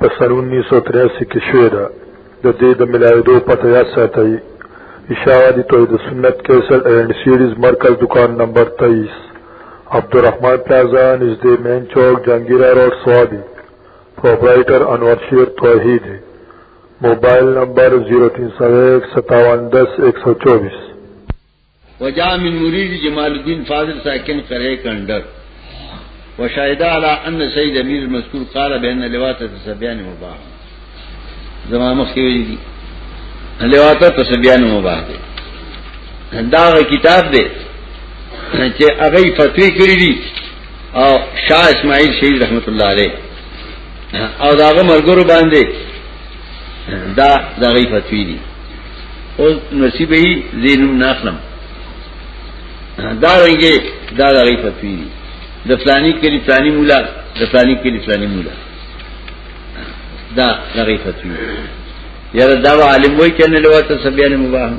په سن 1983 کې شوې ده د دې د ملاویدو پته یاد ساتئ اشاعه دي توحید سنت کیسټ اینڈ سیریز مرکز دکان نمبر 23 عبدالرحمن پلازا نزدې مین چوک جنگیرا روډ سوابي پرپرایټر انور شیر توحید موبایل نمبر 03015710124 وجاء من مرید جمال الدین فاضل ساکن قرے کنڈر وشاہدہ علا ان سید امیر مذکور قال بین لوات تسبیان مباح زمان مخی ویلی دی لوات تسبیان مباح دی داغ کتاب دے چې هغه فتوی کړی دي او شاه اسماعیل شهید رحمت الله علیه او داغه مرګرو باندې دا دا غي فتوی دي او نصیب یې زینم ناخلم دا رنګه دا دا غي فتوی دي د فلانی کلی فلانی مولا د فلانی کلی فلانی مولا دا دا غي فتوی یاره دا عالم وای کنه لوته سبیان مباح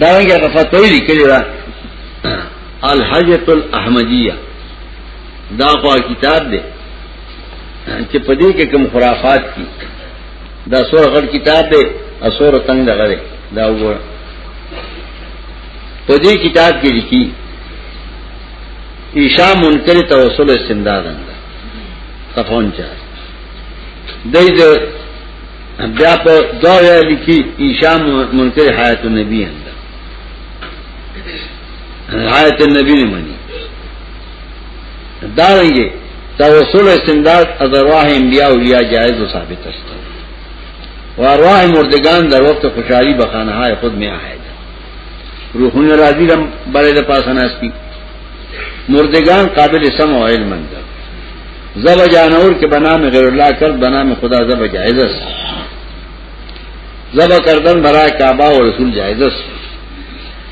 دا رنګه فتوی دي کلی را الحجت الاحمدیه دا خو کتاب دی چې په دې کې کوم خرافات دي دا سور غړ کتاب دی او سور تنگ دغه دی دا وګوره په دې کتاب کې لیکي ایشا منکر توسل استمداد انده تفون چا دای دې بیا په دا ویل لیکي ایشا منکر حیات النبی انده حیات النبی نه مني دارنګي توسل استمداد از ارواح انبیاء اولیاء جائز و ثابت است و ارواح مردگان در وقت خوشحالی بخانه های خود می آید روحون راضی لم بلے دا پاسن اسپی مردگان قابل سم و علم اندر زب جانور کے بنام غیر اللہ کرد بنام خدا زب جائز است زب کردن برای کعبہ و رسول جائز است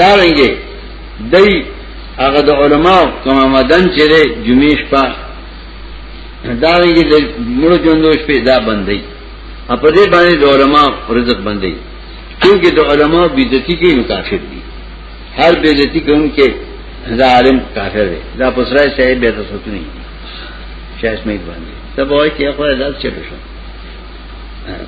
دا رنګه دای هغه د علماء کوم مدن چې د جمعې شپه دا رنګه د مړو ژوندو شپه دا بندي په دې باندې د علماء رزق بندي کیونکه د علماء بیزتی کې متاثر دي هر بیزتی کوونکې دا عالم کافر دی دا پسرای صاحب به تاسو ته نه شایس مې باندې تب وای چې خو دا چلو شو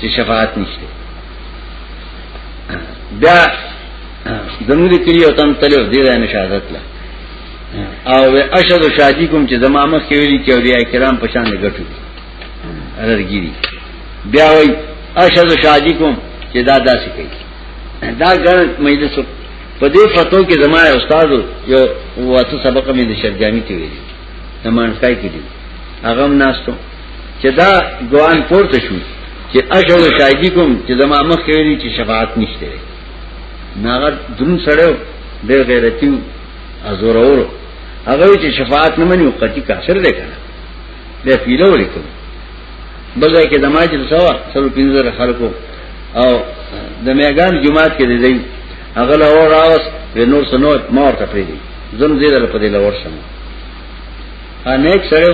چې شفاعت نشته بیا زموږ کلی او تم تلو دې ځای نه شهادت لا او اشهد شادی کوم چې زما مخ کې ویلي چې اولیاء کرام په شان غټو ارګيري بیا وای اشهد شادی کوم چې دا داسې کوي دا ګر مجلس په دې فتو کې زما استاد یو واته سبق مې د شرجامي ته ویلي نمانځای کې دي هغه ناستو چې دا ګوان پورته شو چې اجل شاهدی کوم چې زما مخ کې ویلي چې شفاعت نشته ناغه درون سره ډېر غیرتیو ازور اورو هغه چې شفاعت نه مني وقتی کافر دی کنه دا پیله ولیکم بلای کې دما چې سوا سلو پینځه خلکو او د میګان جمعات کې دی هغه له اور راوس و نور سنو مور ته پری دي زم زیدل په دې لور شم ا نیک سره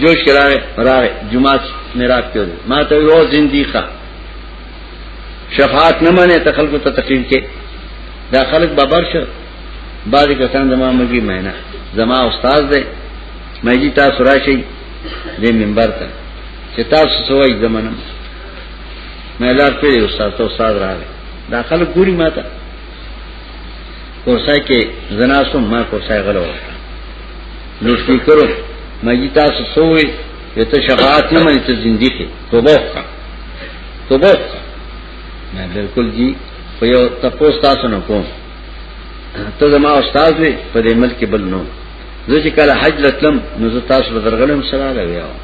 جوش کراره راغه جمعه میرات کړو ما ته یو زنديقه شفاعت نه منه ته خلکو ته تقریر کې دا خلک بابر شو بعد کسان زما مګي مینه زما استاد دی مې جی تاسو راشي دې منبر ته چې تاسو سوای زمانم مې لار پیری استاد ته استاد راغی دا خلک ګوري ماته کورسای کې زناسو ما کورسای غلو نو سپیکرو مګی تاسو سوې یو ته شفاعت نه مې ته زندګی کې توبه وکړه توبه وکړه نه بالکل جی په یو تاسو تاسو نه کوم ته زما استاد وي په دې ملک بل نو زه چې کله حج لتلم نو زه تاسو به درغلم سره راوي او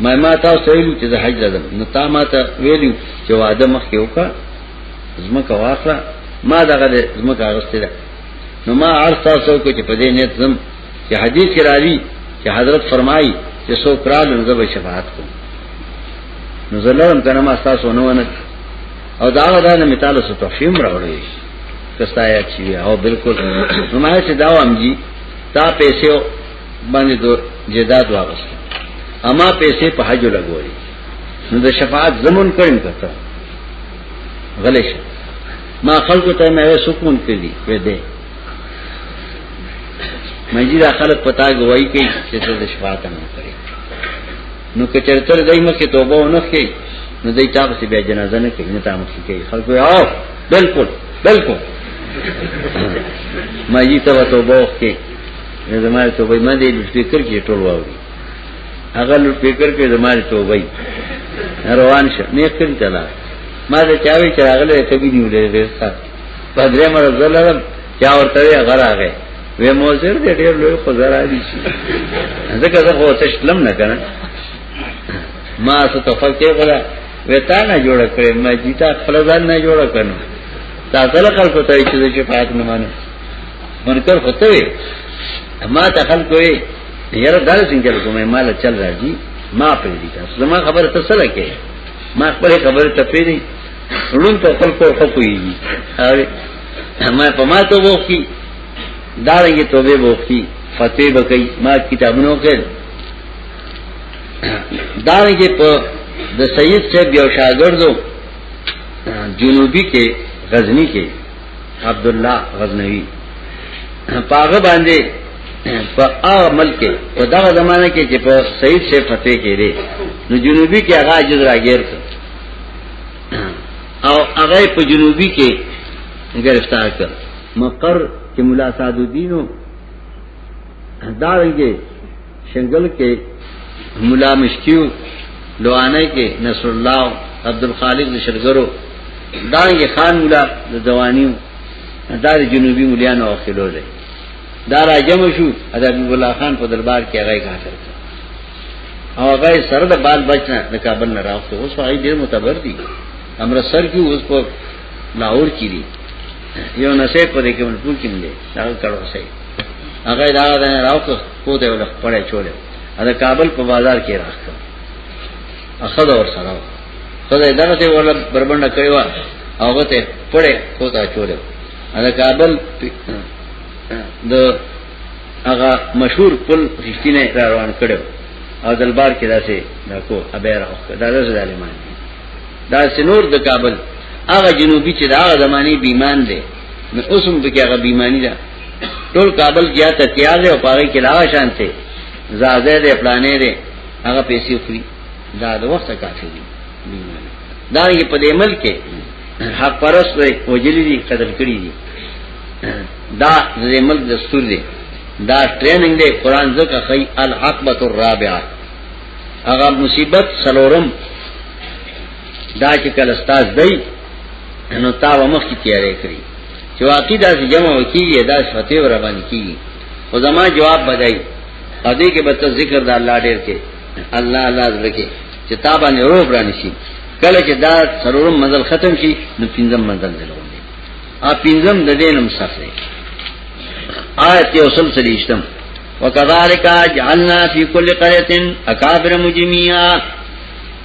ما ما تاسو ویلو چې زه حج لدم نو تا ما ته ویلو چې واده مخ کې وکړه زمکه واخله ما دغه زمکه اغسته ده نو ما عرض تاسو کو چې په دې نیت زم چې حدیث کې راځي چې حضرت فرمایي چې سو کرال نو زب شفاعت کو نو زلرم کنه ما تاسو نه ونه او دا غدا نه مثال سو تفهیم راوړی کستایا چې او بالکل نو ما چې دا وام جی تا پیسې باندې دو جداد واغست اما پیسې په حج لګوي نو د شفاعت زمون کړم کته غلې شه ما خلکو ته مې سکون کړی وې دې مې دا خلک پتا گواہی کوي چې ته د شفاعت نه کړې نو کچرتر دای مکه توبه ونه کړې نو دای چا په بیا جنازه نه کوي نه تاسو کې کوي خلکو او بالکل بالکل مې ته توبه وکړې زمای ته وای مې دې فکر کې ټول واوري هغه لوټ پیکر کې زماري توبه روان شه نه کړ چلا ما ته چاوي چې هغه له کبي نیولې ډېر ښه پدرې مر زلرم چا ورته هغه راغې وې موزر دې ډېر لوی خو زرا دي شي ځکه زه خو ته شلم نه کنه ما څه تفکر ولا وې تا نه جوړ کړې ما جیتا خپل ځان نه جوړ کړم تا سره خلکو ته چې چې پات نه مانه منکر خطوي ما ته خلکو یاره دا څنګه کومه مال چل راځي ما پرې دي تاسو زما خبره ته سره کې ما خپل خبره ته پرې دي لون ته خپل کور خو کوي او ما په ما ته وو کی دا رنګه توبه وو کی فتوی بکئی ما کتابونو کې دا رنګه په د سید صاحب یو شاګردو جنوبي کې غزنی کې عبد الله غزنوی پاغه باندې په هغه ملک په دغه زمانہ کې چې په سید شیخ فتح کې دی نو جنوبي کې هغه اجازه راګیر کړ او هغه په جنوبي کې گرفتار کړ مقر کې مولا سعد الدین دارنګه شنګل کې مولا مشکیو لوانه کې نصر الله عبد الخالق شرګرو دانګ خان مولا د دوانیو دا د جنوبي مليانو اخلو لري دا را جمع شو ادا حبیب الله خان په دربار کې هغه غاټل او هغه سره د بال بچنه د کابل نه راوته اوس هغه ډیر متبر دي امرسر کې اوس په لاهور کې دي یو نسې په دې کې منپور کې نه دا کړو سي هغه دا راوته کو دی ولخ پړای چولې دا کابل په بازار کې راخته اخذ اور سره خدای دغه ته ورله بربنده کړو هغه ته پړې کوتا چولې دا کابل د هغه مشهور پل رښتینه را روان کړو او دلبار کې داسې دا کو ابیر او دا داسې ظالمان دا سنور د کابل هغه جنوبي چې دا زماني بیمان دي نو اوسم پکې هغه بیمانی ده ټول کابل کې ته تیار دی او پاره کې لا شانته زازه دې پلانې دې هغه پیسې خوري دا د وخت کافي دي دا یې په دې ملک کې حق پرست وي وجلي دي قدر کړی دي دا دې ملک دستور دی دا ټریننګ دی قران زکه خی الحقبه الرابعه هغه مصیبت سلورم دا چې کله استاد دی نو تا و مخ کی تیارې کړی چې واقعي دا جمع وکیږي دا شته ور باندې کیږي خو زما جواب بدای او دې کې به ته ذکر د الله ډېر کې الله الله ذکر چې تا باندې روب رانی شي کله چې دا سرورم منزل ختم شي نو پنځم منزل دلوم دي ا پنځم د دینم سفر آیت یو سل سلیشتم وکذالک جعلنا فی کل قريه اکابر مجرمیا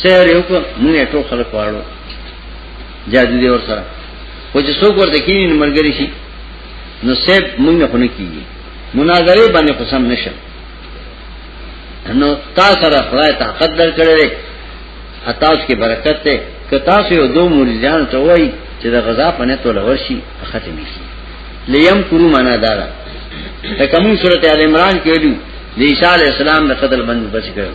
سیر یو کو موږ ټول خلک واړو جادو دی ور سره خو چې څوک ورته کینی نو مرګري شي نو سیب موږ نه خونه کیږي مناظره باندې قسم نشه نو تا سره خدای طاقت درکړي اتاس کې برکت ته که تاسو یو دو مریدان ته وای چې د غذا په نه توله ورشي ختم شي لیم کرو معنا دار ته کوم سورته ال عمران کې ویلو د عیسی علی السلام د قتل باندې بچ کړو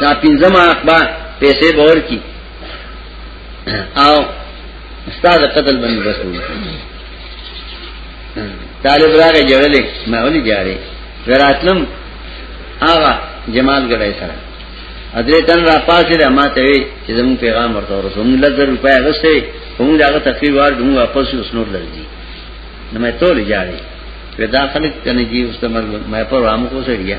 دا پنځمه اخبا پیسې باور کی او استاد قتل باندې رسول طالب راغی جړلې ما ولي جاري وراتلم آغا جمال ګړای سره ادرې تن را پاسې ده ما ته وی چې زمون پیغام ورته ورسوم لږه روپیا غسه هم داغه تقریر وار دوم واپس اوس نور لږی نو مې ټول جاري ودا خلک کنه جی اوس ته مې پر رامو کو سړیا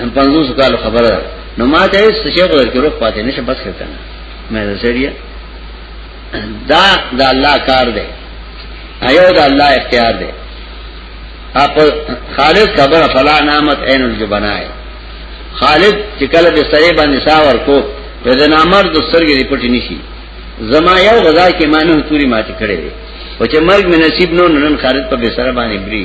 ان پنځوس کال خبره ده نو ما ته څه شي غوړ کې روخ پاتې نشه بس کړم مې دا سړیا دا د الله کار دی ایو د الله اختیار دی اپ خالص خبر فلا نامت عین الجبنای خالد چې کله به سړی باندې ساور کو په د نامر د سرګې دی پټی نشي زما یو غزا کې مانو توري ماته کړې وي او چې مرګ مې نصیب نو نن خالد په سره باندې بری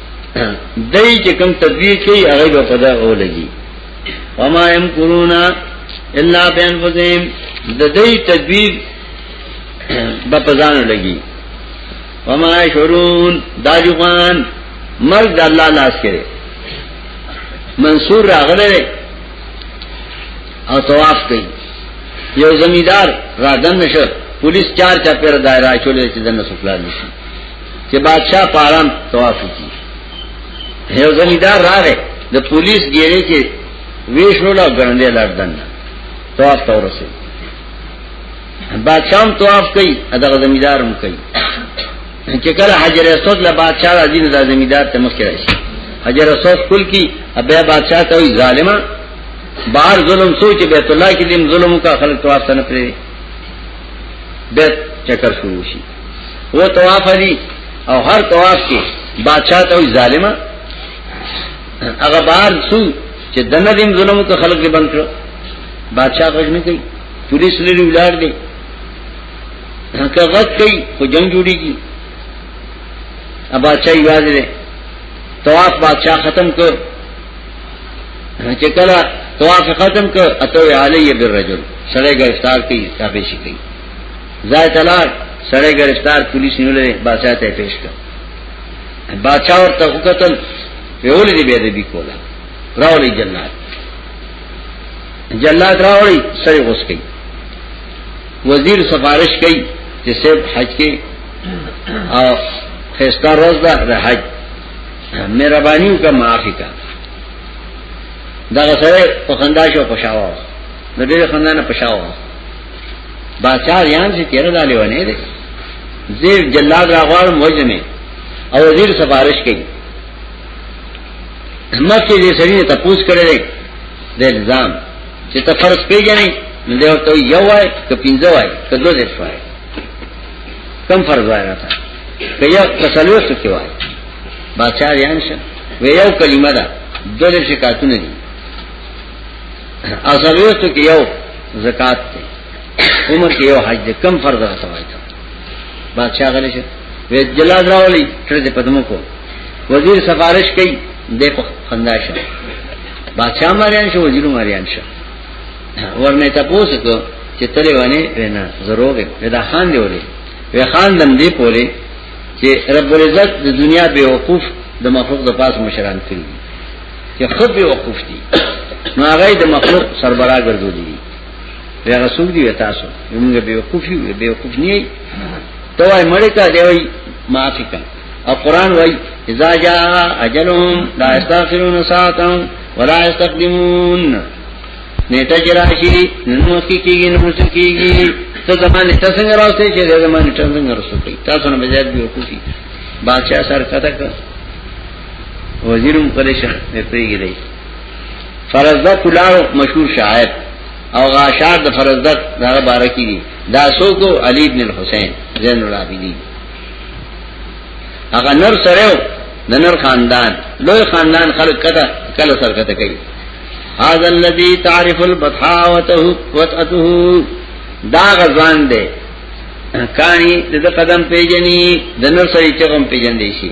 دای چې کوم تدبیر کوي هغه به پدا اولګي وما يم کورونا الا بین فزیم د دې تدبیر به پزان لګي وما شرون داجوان مرګ د الله لاس کړي منصور راغله او طواف کوي یو زمیدار را دن نشه پولیس چار چا پیر دایره چولې چې دنه سفلان نشي چې بادشاہ په آرام طواف کوي یو زمیدار راغی د پولیس ګیرې کې ویشول او ګرندې لړدن طواف ته ورسې بادشاہ طواف کوي دغه زمیدار هم کوي چې کله حجر اسود له بادشاہ راځي نو د زمیدار ته مخ کړی شي حجر اسود کول کی ابه بادشاہ ته وي ظالما بار ظلم سوچ بیت الله کې دیم ظلم کا خلق طواف نه پرې بیت چکر شروع شي وہ طواف دی او ہر طواف کی بادشاہ تو ظالمہ اگر بار سو چه دنہ دن ظلم کا خلق دی بند کرو بادشاہ کچھ نہیں کئی پولیس لری اولار دی کہ غد کئی خو جنگ جوڑی کی اب بادشاہ یواز دے طواف بادشاہ ختم کر چه کلا طواف ختم کر اتو علی بالرجل سڑے گا افطار کی تابشی کی ځای تلار سړی گرفتار پولیس نیولې بادشاہ ته پیش کړ بادشاہ ورته وکتل ویولې دې به دې کولا راولې جنات جلات راوړي سړی غوس کوي وزیر سفارش کوي چې سیب حج کې او خستا روز دا د حج مهرباني وکړه معافي کا دا سره په خندا شو پښاوه د دې خندا نه پښاوه باچا یان چې تیر دا لیونه دی زیر جلاد را غواړم وجنه او وزیر سفارش کوي مخکې دې سړي ته پوښ کړی دی د الزام چې ته فرض پیژنې نو دی ورته یو وای که پنځه وای که دوه دې وای کم فرض وای راته که یو تسلوس کې وای باچا یان شه وی یو کلمه ده دوه شکایتونه دي اصلوستو کې یو زکات دی عمر کې یو حج دی کم فرض راته وایي بادشاہ غلی شه وې جلاد راولي تر دې پدمو کو وزیر سفارش کوي د په خندا شه بادشاہ مریان شو وزیر مریان شه ورنه تاسو کو چې تلې ونه وینا ضرور دی دا خان دی ولې وی خان دم دی پوری چې رب العزت د دنیا به وقوف د مخلوق د پاس مشران کړی چې خود به وقوف دي نو هغه د مخلوق سربراه ګرځولي بیا رسول دی تاسو موږ به وقوف یو به وقوف نه یې توای مړی ته دی وای معافی کړه او قران وای اذا جاء اجلهم لا استغفرون ساعتهم ولا يستقدمون نیټه چې راشي نو کې کېږي نو څه کېږي ته زمانه ته څنګه راوستي چې زمانه ته څنګه رسول تاسو نه بجاد به وکړي بادشاہ سر کته وزیرم کله شیخ په پیګی دی فرزدق کلاو مشهور شاعر او غاشار د فرزدق دغه بارکی دی دا سو کو علی ابن الحسین زین العابدین هغه نر سره د نر خاندان لوی خاندان خلق کته کله سر کته کوي هاذا الذي تعرف البطحاوته وتته دا غزان دی کانی د قدم پیجنی د نر سره چغم پیجن دی شي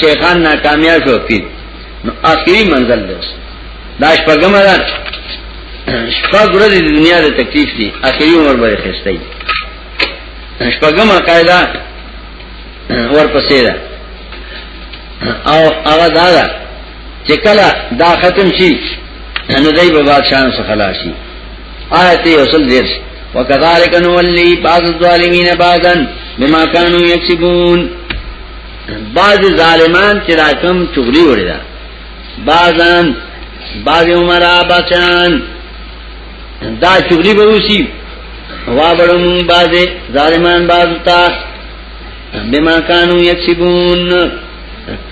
شیخان ناکامیاب شو پیر نو اخیری منزل دی دا شپږم ده شپږ ورځې د دنیا د تکلیف دي اخیری عمر به خسته وي شپږم قاعده ورپسې ده او هغه دا ده چې کله دا ختم شي نو دای په بادشاہ څخه خلاصي آیت یوصل دیرش وکذالک نولی بعض الظالمین بعضا بما كانوا یکسبون بعض ظالمان چې راکم چغلی وړي دا بعضان بعض عمره بچان دا چغلی به وسی وا بڑم بعض ظالمان بعض تا بما کانو یکسبون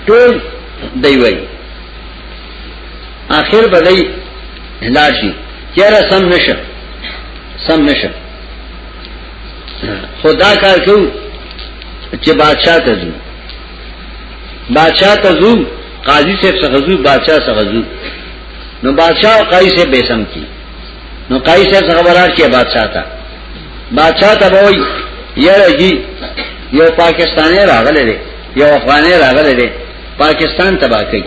ټول دی وای اخر بدای لاشي چیرې سم نشه سم نشه خدا کار کو چې بادشاہ ته ځو بادشاہ ته ځو قاضي صاحب څخه ځو بادشاہ څخه ځو نو بادشاہ او قاضي صاحب به سم کی نو قاضي صاحب څخه برار کې بادشاہ ته بادشاہ ته وای یاره جی یو پاکستانی راغلی دی یو افغانی راغلی دی پاکستان تباہ کوي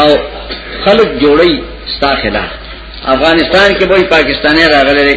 او خلق جوړي ستا خلاف افغانستان کې وای پاکستانی راغلی دی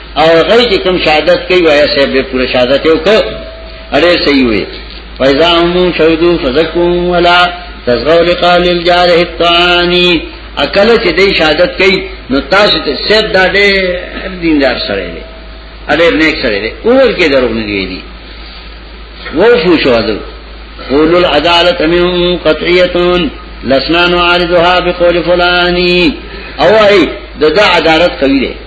او غي چې کوم شهادت کوي وایي سه به پوره شهادت یو کو اړې صحیح وي فایزا هم شهدو فزکم ولا تزغوا لقال الجار الثاني اکل چې دې شهادت کوي نو تاسو ته سید دا دې دیندار سره دی اړې نیک سره دی اور کې درو نه دی دی وو شو شهادت قول العدالت منهم قطعیه لسنا نعارضها بقول فلانی او ای د دا عدالت قوی دی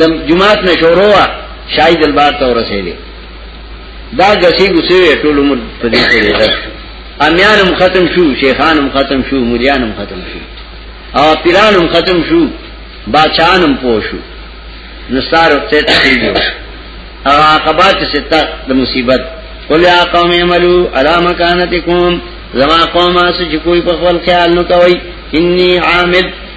د جمعات نه شروع وا شای دلبار ته ورسېدې دا غسی غسی ټول عمر په دې کې ده امیانم ختم شو شیخانم ختم شو مریانم ختم شو او پیرانم ختم شو بادشاہانم پوشو نصار ته تخیلو او عقبات ستا د مصیبت قل یا قوم عملو علا مکانتکم زما قوم اس چې کوئی په خپل خیال نو کوي انی عامل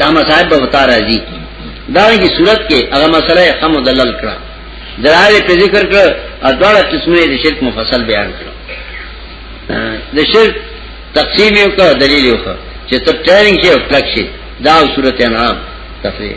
دا مصائب به وتا راځي دا کی صورت کې هغه مسله هم مدلل کړه دلال په ذکر کړه اډوړه قسمه د شرک مفصل بیان کړه د شرک تقسیم یو کا دلیل یو کا چې تر ټریننګ شي او کلک شي دا صورت انعام تفریح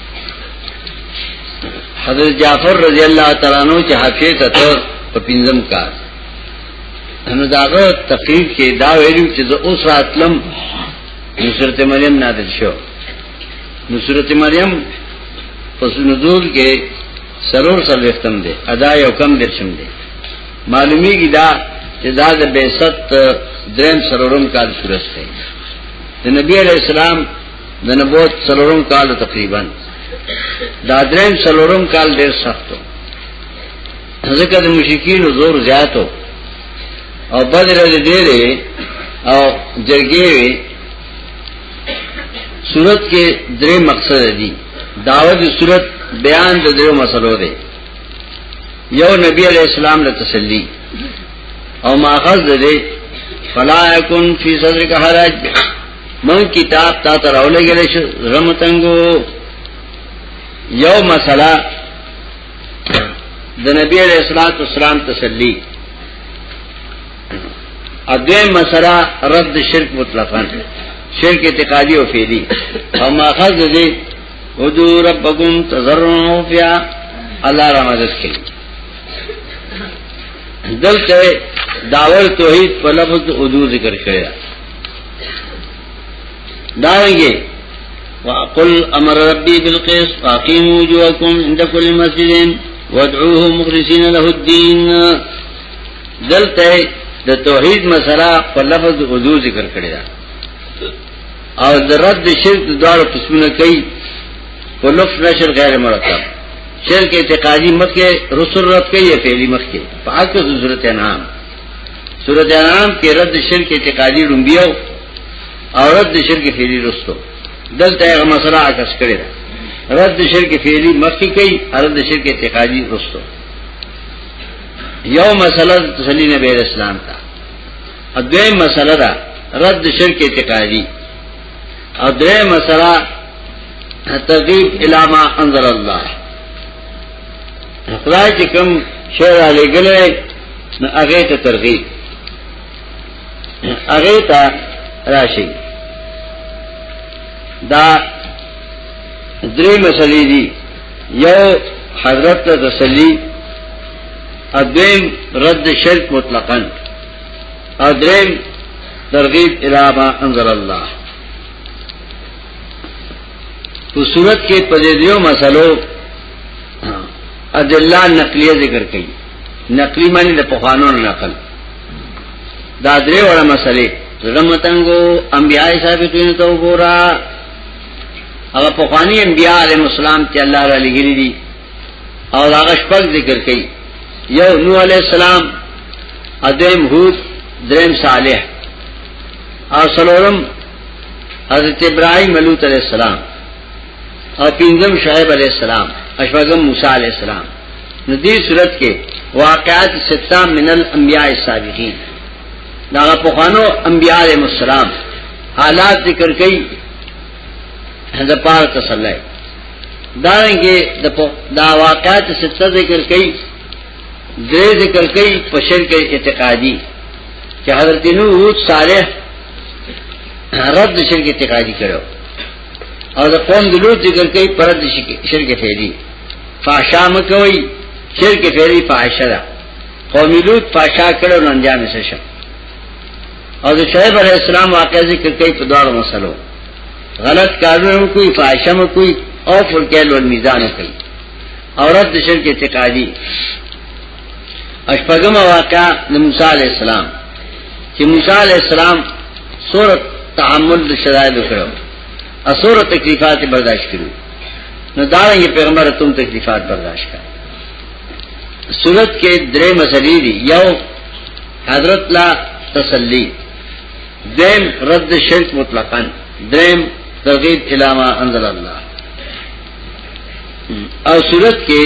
حضرت جعفر رضی الله تعالی عنہ چې حافظ ته په پنځم کال نو داغه تقریر کې دا ویلو چې زه اوس راتلم نصرت مریم نازل شو نصرت مریم پس نزول کې سرور سره وختم دي ادا یو کم درشم دي معلومی کی دا چې دا د بیست درم سرورم کال صورت دی د نبی علیہ السلام د نبوت سلورم کال تقریبا دا دریم سلورم کال ډیر سختو ځکه د مشکین زور زیاتو او بدر دې ډېرې او جرګې وي صورت کې درې مقصد دي داوود صورت بیان د درو مسلو دی یو نبی علیہ السلام له تسلی او ماخذ دې فلا یکن فی صدرک حرج من کتاب تا ته راولېږل شو رمتنګو یو مسله د نبی علیہ الصلوۃ والسلام تسلی اګه مسله رد شرک مطلقاً شرک اعتقادی او فعلی او ماخذ دې ودو ربکم تزرعوا فیا الله را مدد کړي دلته داور توحید په لفظ ادو ذکر کړی دارنګه وقل امر ربي بالقسط واقيموا وجوهكم عند كل مسجد وادعوه مخلصين له الدين دلته د توحید مسله په لفظ وضو ذکر کړی دا او د رد شرک د دوه قسمونه کوي په لفظ نشر غیر مرتب شرک اعتقادي مکه رسول رد کوي فعلی مکه په حق ضرورت نه سورۃ انعام کې رد شرک اعتقادي لومبیو او رد شرک فعلی رستو دلته هغه مسله عکس کړی ده رد شرک فعلی مخکې کوي رد شرک اعتقادي رستو یو مسله تسلی نبی اسلام تا ادوی مسله ده رد شرک اعتقادي او درې مسله تغیب الاما انزل الله خدای چې کوم شعر علی ګلې نو هغه ته ترغیب هغه ته راشي دا درې مسلې دي یو حضرت ته تسلی ادم رد شرک مطلقاً ادریم ترغیب الابا انزل اللہ تو صورت کے پدیدیوں مسلو ادلہ نقلیہ ذکر کئی نقلی معنی د پخوانو نقل دا درې وړه مسلې زمتنګو انبیاء ثابتین تو ګورا هغه پخوانی انبیاء علیهم السلام ته الله را لګیلی دي او هغه شپږ ذکر کړي یو نوح علیہ السلام ادم هود دریم صالح او سلورم حضرت ابراهیم علیہ السلام او پنځم شعیب علیہ السلام اشفاغم موسی علیہ السلام نو دې صورت کې واقعات ستا من الانبیاء السابقین دا په خوانو انبیاء علیہ السلام حالات ذکر کړي دا پار تسلی دا رنګه دا واقعات ستا ذکر کړي دې ذکر کړي په شرک اعتقادي چې حضرت نوح صالح رد شرک اعتقادي کړو او د قوم د لوط ذکر کوي پر د شرک فعلی فحشا مکوي شرک فعلی فحشا ده قوم لوط فحشا کړو نو انجام یې شو او د شعیب علی السلام واقع ذکر کوي په دواړو مسلو غلط کارونه کوي فحشا مکوي او فرقه لول میزان کوي عورت د شرک اعتقادي اشپغم واقعا د موسی علی السلام چې موسی علی السلام صورت تعامل د شرایط وکړو اسور تکلیفات برداشت کړو نو دا یې پیغمبر تم تکلیفات برداشت کړ صورت کې درې مسلې دي یو حضرت لا تسلی دیم رد شرک مطلقاً دریم ترغیب علامہ انزل اللہ اور صورت کے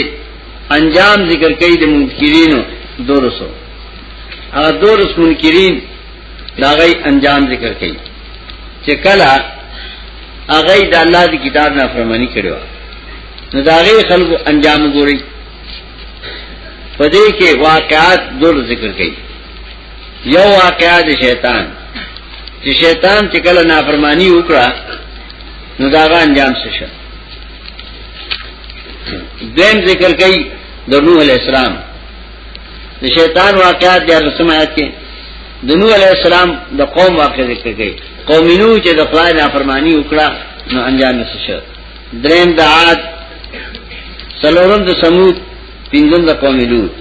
انجام ذکر کوي د منکرینو دورسو هغه دورس منکرین دا غي انجام ذکر کوي چې کله هغه د الله د کتاب نه فرمانی کړو نو دا غي خلکو انجام ګوري پدې کې واقعات دور ذکر کوي یو واقعات شیطان چې شیطان چې کله نافرمانی وکړه نو دا غا انجام څه شو دین ذکر کئی در نوح علیہ السلام د شیطان واقعات دیا رسم آیت کے در نوح علیہ السلام د قوم واقع ذکر کئی قوم نو چې د خدای نافرمانی وکړه نو انجام یې شو دریم د عاد سلورم د سمود پنځم د قوم لوط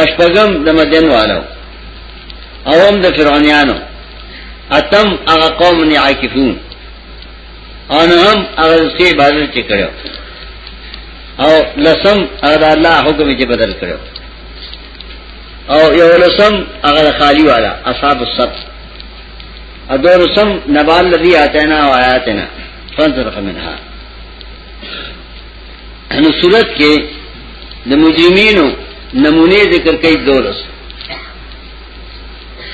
اشپغم د مدین والو اوم د فرعونانو اتم هغه قوم نه عاکفون او نه هم هغه څه عبادت چې کړو او لسم هغه الله حکم چې بدل کړو او یو لسم هغه خالی والا اصحاب السب ادو لسم نبال الذي اتینا و آیاتنا فانظر منها نو صورت کې د مجرمینو نمونه ذکر کوي دولس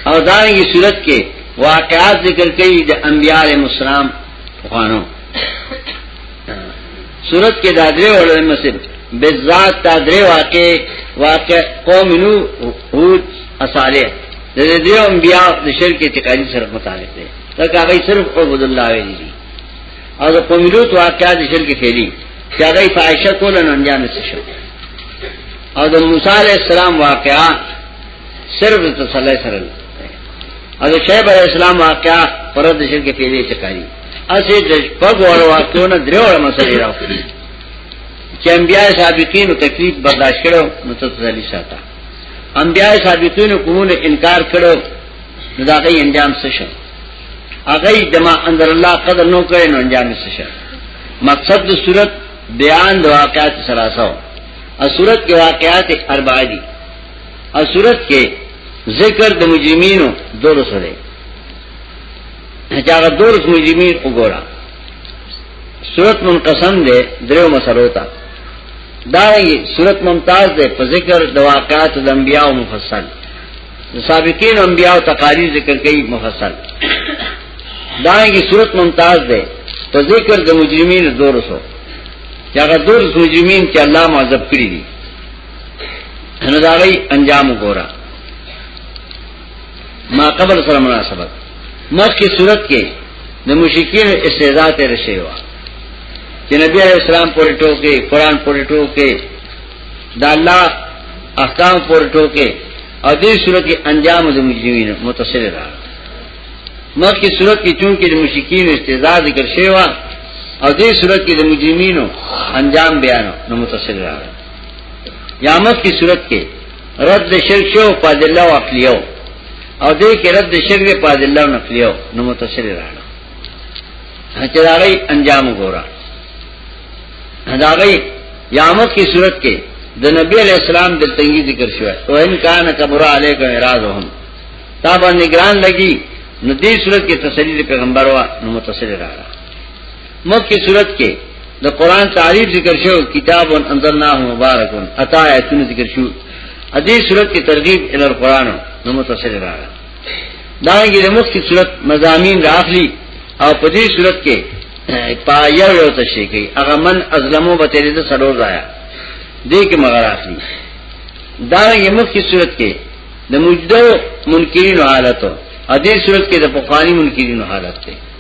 او دارنگی صورت کے واقعات ذکر کئی دا انبیاء علیہ السلام خوانو صورت کے دادرے وڑے مسلم بزاد تادرے واقع واقع قوم نو حود اصالح دا دریو انبیاء دا شرک اعتقادی صرف متعلق دے لکه هغه صرف عبد الله ویلي دي او د قوملوت واقعات شرک خېلي چې هغه فاحشه کول نه انجام نشي او د موسی عليه السلام واقعا صرف د تسلی سره او د شیب علی السلام واقعا پرد شرک کې پیلې چکاري اسې د پګوړ واقعونه دریوړ مسلې راوړي چې انبیاء سابقین تکلیف برداشت کړو نو تسلی ساته انبیاء سابقین کوونه انکار کړو نو دا غي انجام څه شو هغه دما اندر الله قدر نو کړي نو انجام څه شو مقصد د صورت بیان د واقعات سره سره او صورت کې واقعات اربعه دي او صورت کې ذکر د مجرمینو دور سره هغه دور مجرمین وګورا صورت منقسم ده درو مسلو ته دارنګي صورت ممتاز ده په ذکر د واقعات د انبیاء مفصل سابقین انبیاء او تقاریر ذکر کوي مفصل دارنګي صورت ممتاز ده په ذکر د مجرمین دور سره هغه دور مجرمین چې الله معذب کړی دي نو دا غي انجام وګوره ما قبل سره مناسبت مخکې صورت کې د مشکین استعزاء ته رسي وا چې نبی عليه السلام پورې ټوکې قران پورې ټوکې دا الله احکام پورې ټوکې او دې صورت کې انجام د مجرمین متصل را مخکې صورت کې چون کې د مشکین استعزاء ذکر شوی وا او دې صورت کې د مجرمینو انجام بیان نو متصل را قیامت کی صورت کې رد د شرک شو په دله او عقلیو او دې کې رد د شرک په دله او نقلیو نو متصل راغله چې دا غي انجام وګوره دا غي قیامت کی صورت کې د نبی علیہ السلام د تنګي ذکر شو او ان کان کبر علیکم اعراضهم تا باندې ګران لګي نو دې صورت کې تسلی پیغمبر وا نو متصل راغله مکه صورت کې د قران تعریف ذکر شو کتاب انزلناه مبارک عطا ایتونه ذکر شو ا دې صورت کې ترغیب ال القران نو متصل راغله دا یې د مکه صورت مزامین راخلی او په دې صورت کې پایا یو څه شي کوي هغه من ازلمو به تیرې ته سلور رایا دې کې مگر اخلي دا یې مخکې صورت کې د مجدو منکرینو حالت او دې صورت کې د پخوانی منکرینو حالت دی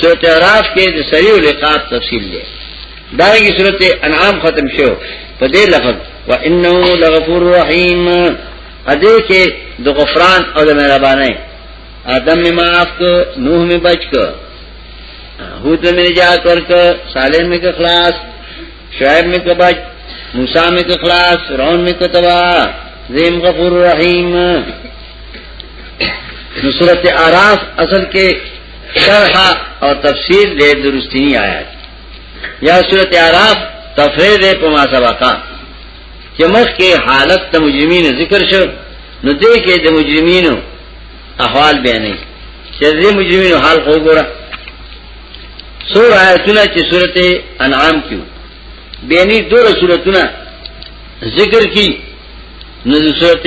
سورت عراف کې د سریع لقاب تفصیل دی دارنګه سورت انعام ختم شو په دې لفظ وانه لغفور رحیم اده کې د غفران او د مهرباني آدم می معاف کو نوح می بچ کو هود می نجات ورک صالح می کو خلاص شعیب می کو بچ موسی می کو خلاص فرعون می کو تبا زیم غفور رحیم نو سورت اعراف اصل کې شرح او تفسیر دې درستنی آیات یا سورت اعراف تفریح دې په ما سبقا چې مخ کې حالت د مجرمین ذکر شو نو دې کې د مجرمینو احوال بیانې چې دې مجرمینو حال وګوره سور آیتونه چې سورت انعام کې بیانې دوه سورتونه ذکر کی نو سورت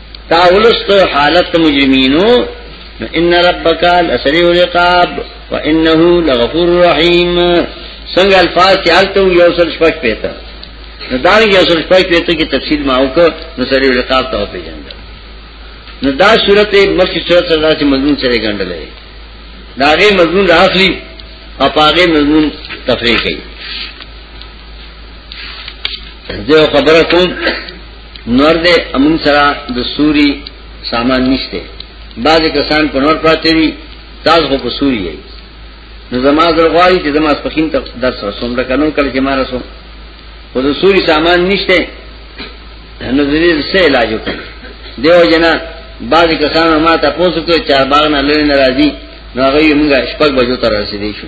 تا ولست حالت مجرمینو ان ربک لسریع العقاب وانه لغفور رحیم څنګه الفاظ چې حالت یو سر شپږ پیته نو دا یو سر شپږ پیته کې تفصیل ما وکړ نو سریع العقاب ته پیژندل نو دا صورت مخکې صورت سره چې مضمون سره ګڼلې دا غي مضمون راخلی او پاغه مضمون تفریح کړي زه خبره کوم نور دې امون سره د سوري سامان نشته بعض کسان په نور پاتې دي تاسو په سوري یې نو زما زرغواري چې زما سپخین ته درس رسوم دا کنو کله چې ما رسوم خو د سوري سامان نشته نو دې څه علاج وکړي دیو جنا بعض کسان ما ته پوسو کې چار باغ نه لری ناراضي نو هغه یې موږ شپږ بجو ته رسیدې شو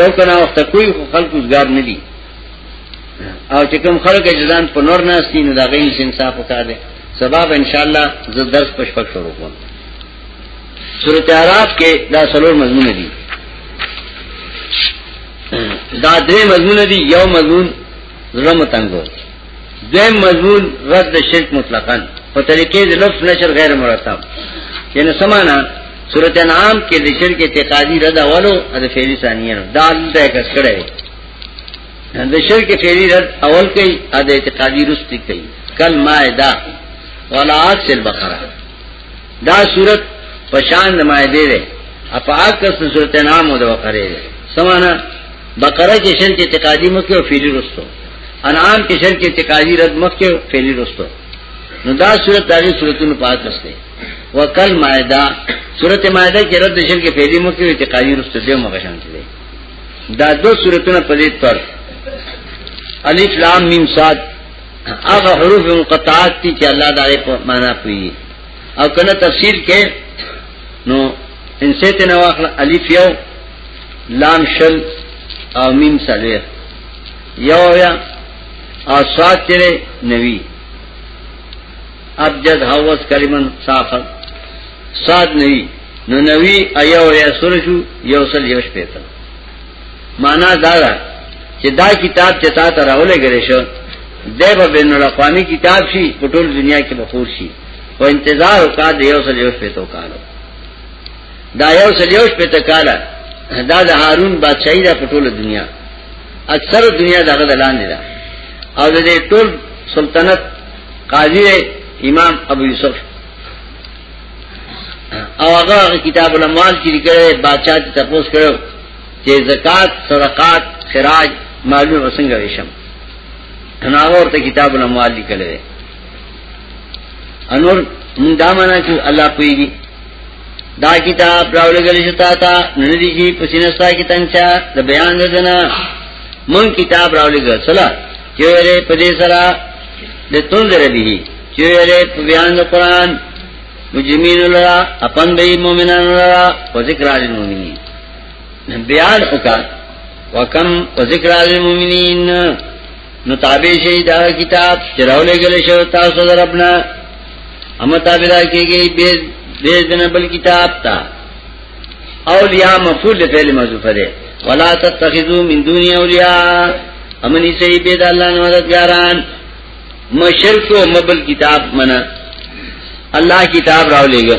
یو کنا وخت کوئی خو خلق روزگار نه دي او چې کوم خلک جزان په نور نه سین دا غي انصاف وکړ دي سبب ان شاء الله ز درس پښپک شروع کوم سورۃ اعراف کې دا سلور مضمون دي دا درې مضمون دي یو مضمون زړه متنګو دویم مضمون رد شرک مطلقاً په طریقې د لفظ نشر غیر مرتب یعنی سمانا سورته انعام کې د شرک اعتقادي رد اولو او د فعلی ثانیه دا دلته کس کړه د شرک فعلی رد اول کوي او د اعتقادي رست کوي کل مائده ولا عکس البقره دا صورت پشان د مائده ده اپا عکس سورته انعام او د بقره ده سمانا بقره کې شرک اعتقادي مکه او فعلی رستو انعام کې شرک اعتقادي رد مکه او فعلی رستو نو دا صورت دغه صورتونو پات استه وکل مائده صورت مائده کې رد شرک فعلی مکه او اعتقادي رستو دې مګه شان دي دا دو صورتونه په دې تر الف لام میم صاد هغه حروف مقطعات دي چې الله دغه په معنا کوي او کنه تفسیر کې نو انسیت نواخل الف یو لام شل او میم سلویر یو یا او سواد تیرے نوی ابجد حوث کلمن ساخر سواد نوی نو نوی ایو یا سرشو یو سل یوش پیتا مانا دارا چې دا کتاب چې تا ته راولې غره شو دا به بین الاقوامی کتاب شي په ټول دنیا کې مخور شي او انتظار وکړه یو سل یوش پیتا وکړه دا یو سلیوش په تکاله دا د هارون بادشاہي ده په ټوله دنیا اکثر دنیا دغه د لاندې ده او د دې ټول سلطنت قاضي امام ابو یوسف او هغه کتاب الاموال کې لیکل بادشاہ ته تاسو کړو چې زکات صدقات خراج معلوم وسنګ ویشم نو هغه ورته کتاب الاموال لیکل دی انور دا مانا چې الله کوي دا کتاب راول غل شتا تا ندی جی پسینستا کی تنچا د بیان دنا من کتاب راول غل سلا چوره پدې سرا د تون دربی چوره بیان د قران مجرمین لرا اپن دی مومنان لرا و ذکر علی المؤمنین بیان وکا وکم و ذکر علی المؤمنین نو تابع شي دا کتاب چې راولې غل شو تاسو درپنا هم تابع کیږي به دې دنه بل کتاب تا اولیاء مفعول فعل محذوف ده ولا تتخذوا من دون اولیاء امنی سي به د الله نه مددګاران مشرک او مبل کتاب منا الله کتاب راولېګا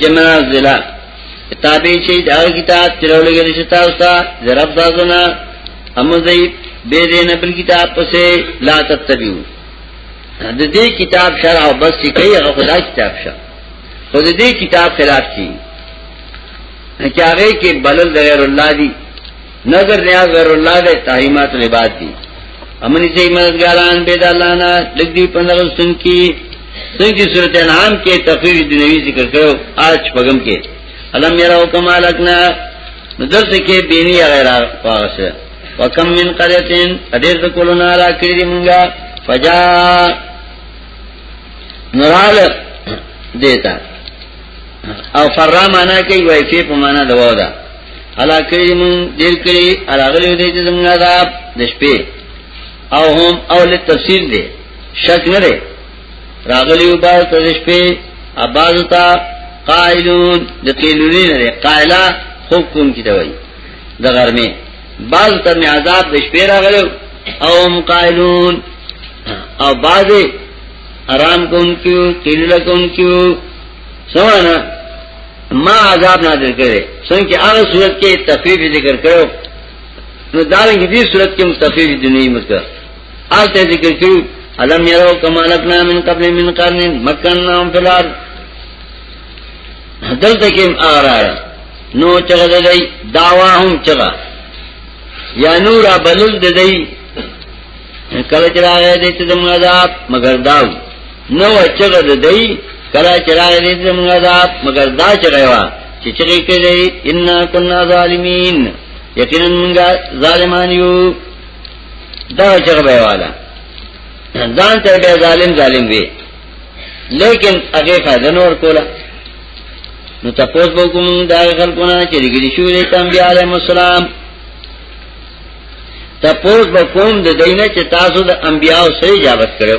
چې منازله تابع شي دا کتاب چې راولګل شي تاسو ته ضرب تاسو نه امزي به دې نه بل کتاب پسې لا تتبعو د دې کتاب شرع او بس چې کوي هغه خدای کتاب شه خو د دې کتاب خلاف شي چې هغه کې بلل غیر الله دی نظر نیاز غیر الله دې تحریمات لباد دي امنی سي مددګاران به د الله نه لګ دي پندرستون کی څنګه سورته انعام کې تفسیر د نبی ذکر کړو آج پغم کې علم یراو کما لکنا درس کې بینی غیر پاسه وکم من قريتين ادير کولو نارا کړی مونږه فجا نورال دیتا او فرامانا کوي وای په معنا دوا ده علا کړی مون دیر کړی علا غلی دی چې زمونږ عذاب د شپې او هم اول تفسیر دی شک نه دی راغلی و باز ته د شپې اباز تا قائلون د قیلونی نه دی قائلا خوب کون کی ته وای د غرمه باز ته می عذاب د شپې راغلی او هم قائلون او باز آرام کون کیو قیل کون کیو سمانا ما عذاب نازل کړي څنګه هغه صورت کې تخفیف ذکر کړو نو دا رنګ دې صورت کې متخفیف دنیوي مکه آلته ذکر کړو علم یرو کما لکنا من قبل من قرن مکنناهم فی الارض دلته کې آرار نو چغه دی داواهم چغه یا نور بلل دی کله چې راغی دې ته د مذاب مگر داو نو چغه د دی کلا چراغ دې زموږ عذاب مگر دا چغه وا چې چغه کړي ان کنا ظالمین یقینا موږ ظالمان یو دا چغه به والا ځان ته به ظالم ظالم وي لیکن هغه فائدہ نور کولا نو تاسو به کوم دا خلکونه چې لګی شو دې تم بیا علیهم السلام تاسو به کوم د دینه چې تاسو د انبیانو سره اجازه کړو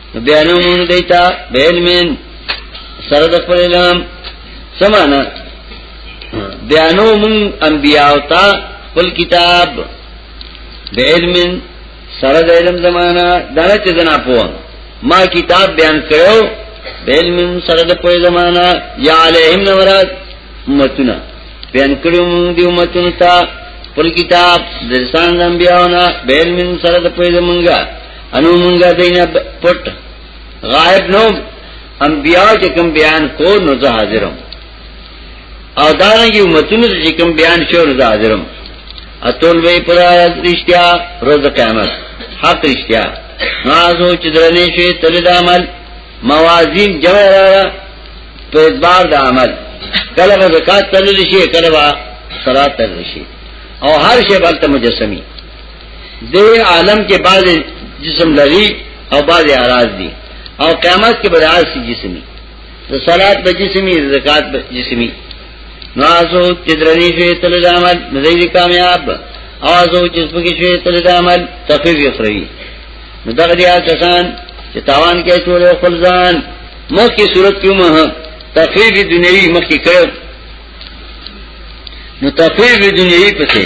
بیانو مونږ دیتا بیلمن سره د خپل علم سمانا بیانو مونږ انبیاء او تا خپل کتاب بیلمن سره د علم زمانہ دغه چې زنا پوه ما کتاب بیان کړو بیلمن سره د پوه زمانہ یا علیهم نورات امتنا بیان کړو مونږ دی امتنا تا خپل کتاب د انسان انبیاء نه بیلمن سره د پوه زمانہ انو مونږه دینه پټ غائب نو انبیاء چې کوم بیان کو نو زه حاضرم او دا نه یو متونو چې کوم بیان شو زه حاضرم اتول وی پر رښتیا روز قیامت حق رښتیا نازو چې درنې شي تل د عمل موازین جمع را په اعتبار د عمل کله به زکات تل شي کله به صلات تل شي او هر شی بلته مجسمي دې عالم کې بعض جسم لري او بعض اعراض دي او قیامت کې بدعال سي جسمي د صلات په جسمي زکات په جسمي نازو چې درني شي تل د عمل مزيد کامیاب اوازو چې سپکې شي تل د عمل تخفیف یې خوري نو دغه دي کسان چې تاوان کې ټول خپل ځان مخکې صورت کې مه تخفیف دنیوي مخکې کړو نو تفریح دنیوی پسې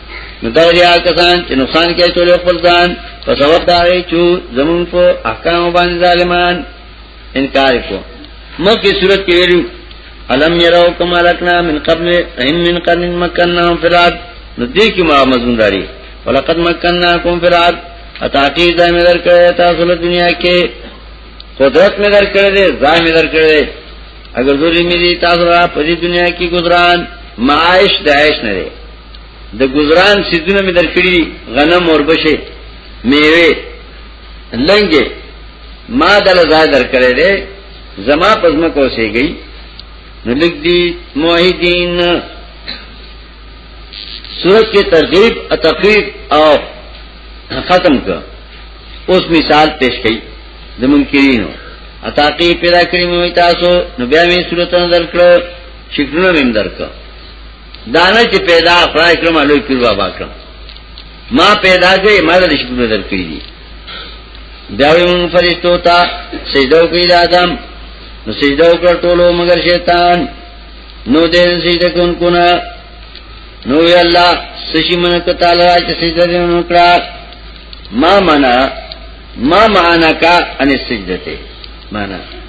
نو دا لري کسان چې نقصان کوي ټول خپل ځان په سبب دا وي چې زمون په احکام باندې ظالمان انکار کو مکه صورت کې ویلو علم يرو کما لکنا من قبل ان من قرن مكنهم في الارض نو دې کې ما مضمون داري ولقد مكنناكم في الارض اتاقی ځای مې درکړې تاسو له دنیا کې قدرت مې درکړې دې ځای مې درکړې اگر ضروري مې دي تاسو را په دې دنیا کې گزاران معاش دایش نه د گزاران سیدونه می درکړي غنم اور بشه میوه لنګه ما دل ځای درکړې ده زما پزما کو سي گئی نو لګ دي موحدین سورت کې ترغیب او تقریب او ختم کړ اوس مثال پیش کړي د منکرینو اتاقی پیدا کړی مې تاسو نو بیا مې صورت نظر کړو شکرونه مې درکړ دانه چې پیدا خدای کرم لوی پیر بابا کرم ما پیدا کړې ما د شپې نظر کړې دي دا ویون فرشتو ته سجده وکړي د آدم نو سجده وکړ ټولو مگر شیطان نو دې سجده کون کو نه نو وی الله سشي من ک تعالی چې سجده دې نو کړه ما معنا ما معنا کا ان سجده ته معنا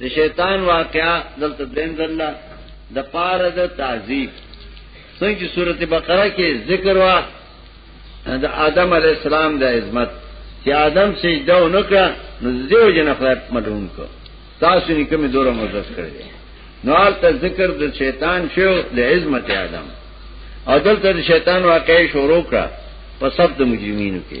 د شیطان واقعا دلته دین دلا د پاره د تعذیب څنګه چې سورته بقره کې ذکر وا د آدم علی السلام د عظمت چې آدم سجده ونکړه نو دیو جن خدای مدون کو تاسو نه کوم دوره مزد کړی نو آلته ذکر د شیطان شو د عظمت آدم او دلته د شیطان واقعي شروع کړه په سب د مجرمینو کې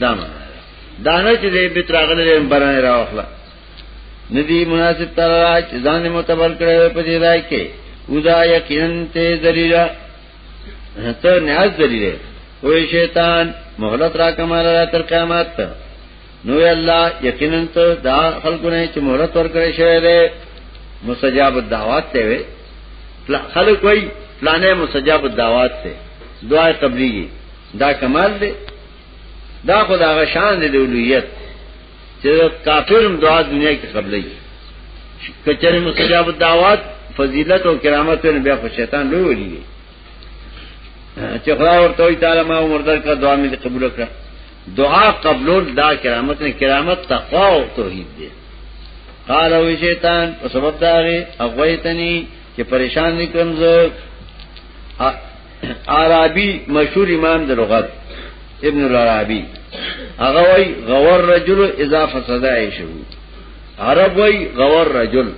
دا معنی دا نه چې دې بیت راغله برانه راوخلا ندی مناسب تر راج ځان متبر کړو په دې راي کې ودا یقین ته ذلیلا ته نیاز ذلیلا وې شیطان مهلت را کمال را تر قیامت ته نو الله یقینا ته دا خلکو نه چې مهلت ورکړې شوی دی مستجاب الدعوات ته وي خلک وایي پلانې مستجاب الدعوات ته دعای قبلي دا کمال دی دا خو دا غشان دی دولیت چې کافرم دعا دنیا کې قبلې کچره مستجاب دعوات فضیلت او کرامت په بیا خو شیطان لوی ولي دی چې خدای ورته وی تعالی ما عمر در کا دعا مې قبول کړه دعا قبلول دا کرامت نه کرامت تقوا او توحید دی قال او شیطان په سبب دا غي اغویتنی چې پریشان نکم زه عربی مشهور امام د لغت ابن العربی هغه وای غور رجل اذا فسد عيشه عرب وای غور رجل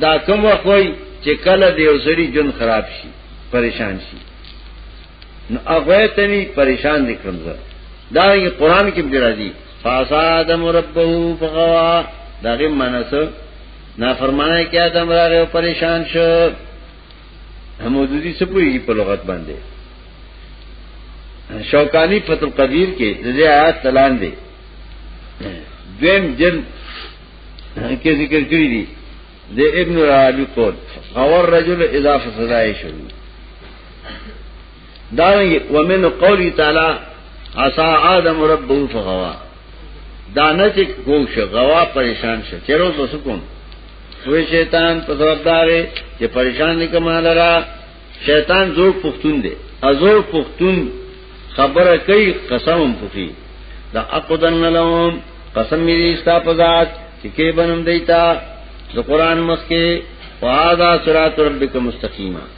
دا کوم وخت وای چې کله د یو سړي جون خراب شي پریشان شي نو هغه ته ني پریشان دي کوم زه دا یې قران کې به راځي فاساد مربه فغوا دغه منسو نافرمانه کې ادم راغی پریشان شو مودودی سپویږي په لغت باندې شوکانی فتح القدیر کې د دې آیات تلان دی دویم جن کې ذکر کړی دی د ابن رابی قول اور رجل اضافه صدای شروع دارنگی ومن قولی تعالی عصا آدم ربو فغوا دانا چی گوش غوا پریشان شا چیرو تو سکون وی شیطان پا سبب دارے چی پریشان نکما لرا شیطان زور پختون دے ازور پختون خبر کئی قسم پخی دا اقدن لهم قسم میری استا پزاد چی کی بنم دیتا دا قرآن مخ کے وعادا سرات ربک مستقیمہ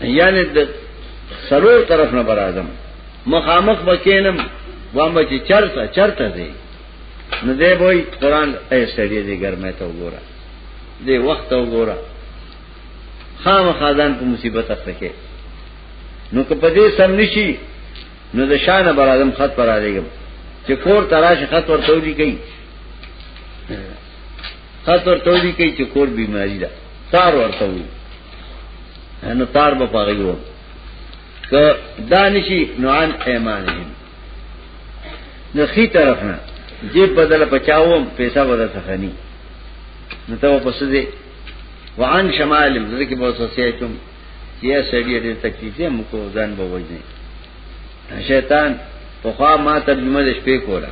یعنی د سرور طرف نه برادم مخامخ بکینم وام چې چرته چرته دی نو دی وای قران ای سړی دی ګرمه ته وګوره دی وخت وګوره خامخا ځان په مصیبت اخته نو که په دې سم نشي نو د شان بر اعظم خط پر راځم چې کور تراش خط ورته ودی کوي خط ورته ودی کوي چې کور بیماری ده تار ورته وي نو تار به پغی وو ک دانشي نو ان ایمانهم نو خي طرف نه جیب بدل پچاوم پیسہ بدل سخنی نو ته په سده وان شمال ذکر به وسوسه چوم یا سړی دې تکلیف یې مکو ځان به وځي شیطان په خوا ما ترجمه د شپې کوله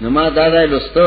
نو ما دا دا لستو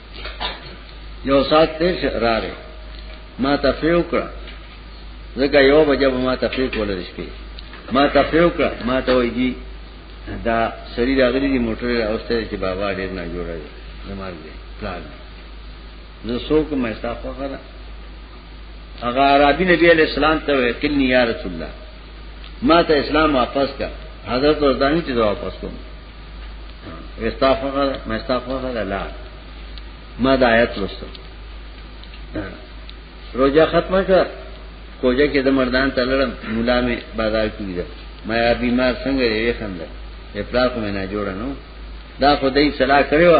یو سات تیر شه راره ما تفریح وکړه ځکه یو بجه به ما تفریح کوله د شپې ما تفریح وکړه ما ته وایي جی دا سړي راغلي دي موټر راوسته چې بابا ډېر نه جوړه دی زمار دی پلان زه څوک مې ستا خوښه ده هغه عربي نبی علیہ السلام ته وکړنی یا رسول الله ما ته اسلام واپس کا حضرت وردانی چې واپس کوم استغفر ما استغفر الله ما د آیت لوستم روزه ختمه کړ کوجه کې د مردان ته لړم مولا می بازار کې ده ما یا بیمار څنګه یې خندل افلاق مې نه جوړ نو دا خدای صلاح کړو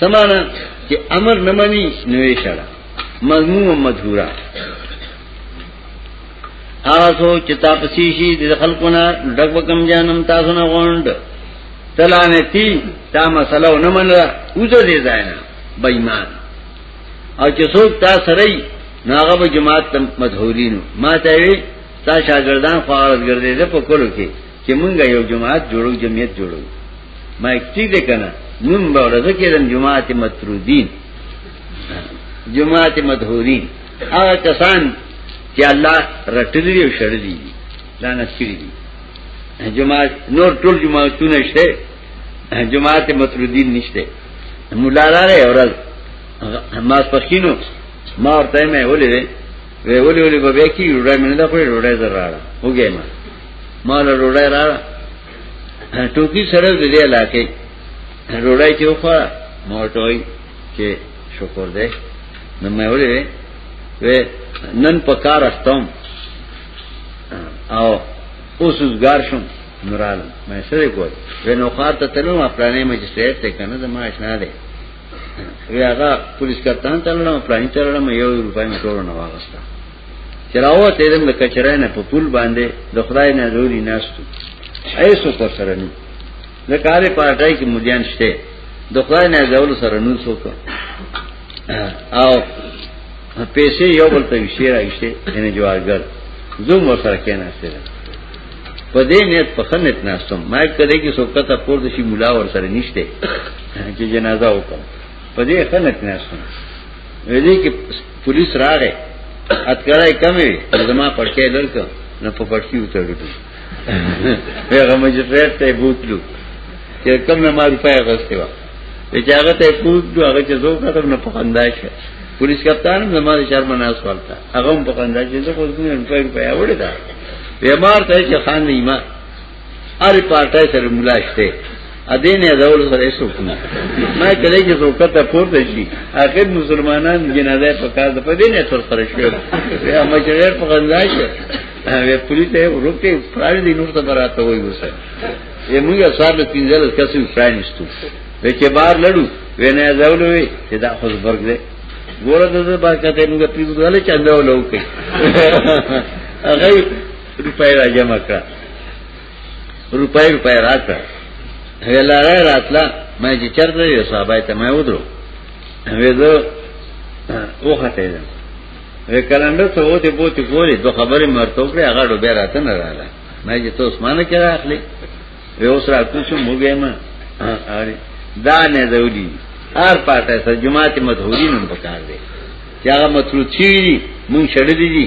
سمانا چې امر نه مني نوې شړه مضمون او مذکورا آسو چې تاسو شي د خلقونه ډګ وکم جانم تاسو نه غوند تلانه تی دا مسله نه منله اوځه دې ځای نه بېمان او چې څوک تا سره ناغه به جماعت مدهورینو ما ته وی تا شاګردان خواړه ګرځیدل په کولو کې چې مونږه یو جماعت جوړو جمعیت جوړو ما اکټیک دی کنه نوم به ورځ کېدم جماعت مطرودین جماعت مدهورین هغه کسان چې الله رټلی او شړلی دي لعنت کړی دي جماعت نور ټول جماعتونه شته جماعت مطرودین نشته مولا لاره اورل ما سپخینو ما ورته مې ولې وی ولې ولې به کې روړای منه دا خو روړای زراړه وګه ما مال روړای را ټوکی سره دې علاقې روړای چې خو موټوي چې شکر دې نو مې وله و نن په کار استم او اوس زګار شم نورال مې سره کوی و نو خار ته تلم خپلانې مې چې سیر ته کنه د ما آشنا دی وی هغه پولیس کپتان تللم پلان تللم یو روپای مې ټول نه واغسته چراو ته دم د کچرای نه په پول باندې د خدای نه لوري ناشتو ایسو پر سره نو د کارې پارټای کې مليان شته د خدای نه ځول سره نو څوک او پیسې یو بل ته شیر ایشته ان جوارګر زوم ور سره کې نه سره په دې نیت په خنت ناستم ما کړې کې سوکته پور د شي مولا ور سره نشته چې جنازه وکړه په دې خنت ناستم ویلې کې پولیس راغې اتکړای کمې زما پټکې لړک نه په پټکی وتړو هغه مجفرت ته بوتلو چې کم نه ما روپیا غوښته و چې هغه ته پوتلو هغه چې زو کتم نه پخندای شه پولیس کپتان زما د شرم نه سوال تا هغه هم پخندای چې زه خو دې نه روپیا وړه دا بیمار ته چې خان ایمان اری پارټای سره ملاشته ادین ازول سره سوکنه ما کله چې سوکته پورته شي اخر مسلمانان جنازه په کار د پدین تر سره شو یا مجریر په غندای شي وی پولیس یې ورکه پرای دی نور ته براته وای وسه یې موږ سار له پینځل کسو فرانستو وی چې بار لړو وینه ازول وی چې دا خو برګ دی ګوره د برکت یې موږ پیږو دلته چاندو لوکي هغه روپای را جمع کړه روپای روپای راکړه ویلا را راتلا مې چې چرته یو صاحب ته مې ودرو وېدو وخته ده وې کلندر ته وته بوتي ګوري دوه خبرې مرته کړې هغه ډو به راته نه رااله مې چې تاسو مان کې راخلې وې اوس را کوڅو موګې ما اره دا نه زولي هر پاټه سره جماعت مدهوري نن پکار دي چې هغه مطلوب چی مونږ شړلې دي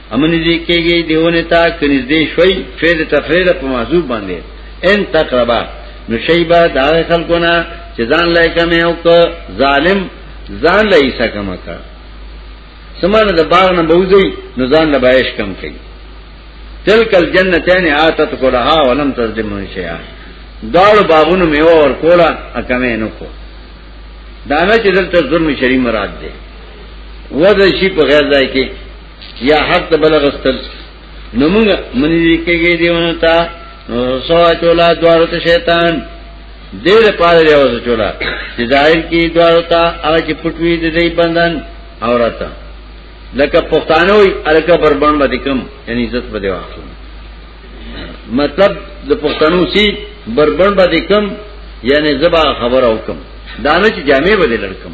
امن دې کېږي دیونه تا کني دې شوي فعل تفریل په موضوع باندې ان تقربا نو شیبا دا خلقونه چې ځان لای کمه او ک ظالم ځان لای سکمه کا سمانه د باغ نه بوزي نو ځان لبایش کم کوي تلک الجنتین آتت کلها ولم تظلم من شیئا داړ باغونو میوه ور کولا اکمه نو کو دانه چې دلته ظلم شری مراد ده وځي شي په غیر ځای کې یا حق ته بل غستل نو موږ منی دي کېږي دیونه تا سو چولا دوارو ته شیطان دې له پاره دی اوس چولا چې ظاهر کې دوارو ته هغه چې پټوي د دې بندن اورته لکه پښتانه وي الکه بربند باندې کوم یعنی عزت به دی واخلو مطلب د پښتنو سی بربند باندې کوم یعنی زبا خبر او کوم دانه چې جامع به لړکم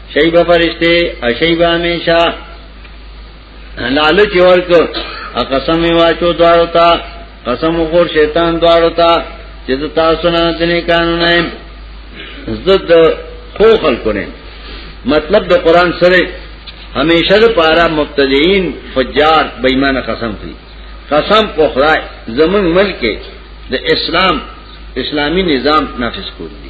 شیب فرشتے اشیب ہمیشہ لالچ ورک قسم واچو دوارو تا قسم خور شیطان دوارو تا چیز تاسونا دنے کانون ایم زد خو خلقو نیم مطلب د قرآن سره ہمیشہ د پارا مبتدین فجار بیمان قسم تھی قسم پخرائے زمن ملک د اسلام اسلامی نظام نافذ کر دی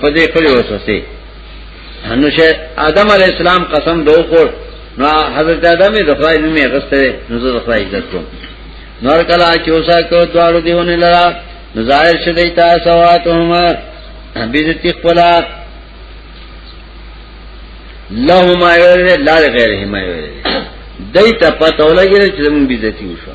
په دې کړي وسوسه نو شه آدم علی السلام قسم دو خور نو حضرت آدم د خدای نوم یې غسته نو زه د خدای عزت کوم نور کلا چې اوسا کو دوړو دیونه لرا نو ظاهر شه دی تاسو واتهم بیزتی خپلا لهما یوره لار غیرهما یوره دای ته پته ولګی چې موږ بیزتی وشو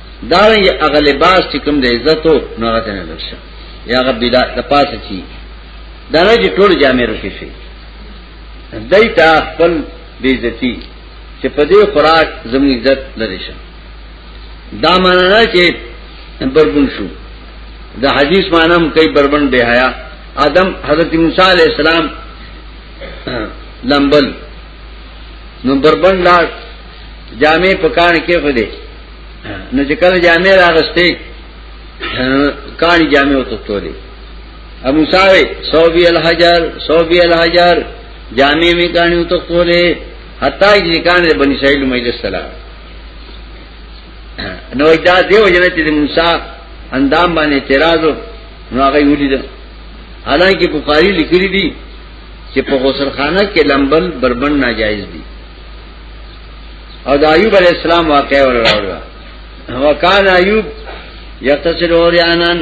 دارنګ هغه لباس چې کوم د عزت او نغت نه لشه یا هغه بلا د پاسه چی دغه چې ټول جامې رکې شي دای ته خپل بیزتی چې په دې خوراک زموږ عزت لري شه دا معنی نه چې بربون شو دا حدیث معنی هم کوي بربند به حیا آدم حضرت موسی علی السلام لمبل نو بربند لا جامې پکان کې خو دې نو چې کله جامع راغستې کانی جامع او تختوري ابو صاحب صوبي الحجر صوبي الحجر جامع می کانی او تختوري حتی چې کان د بنی اسرائیل مجلس سره نو دا دیو جنت د موسی اندام باندې اعتراض نو هغه ولیدل حالانکه بخاری لیکلی دی چې په غسل خانه کې لمبل بربند ناجایز دي او د ایوب علی السلام واقع ور راوړل وکان ایوب یتصل اوریانن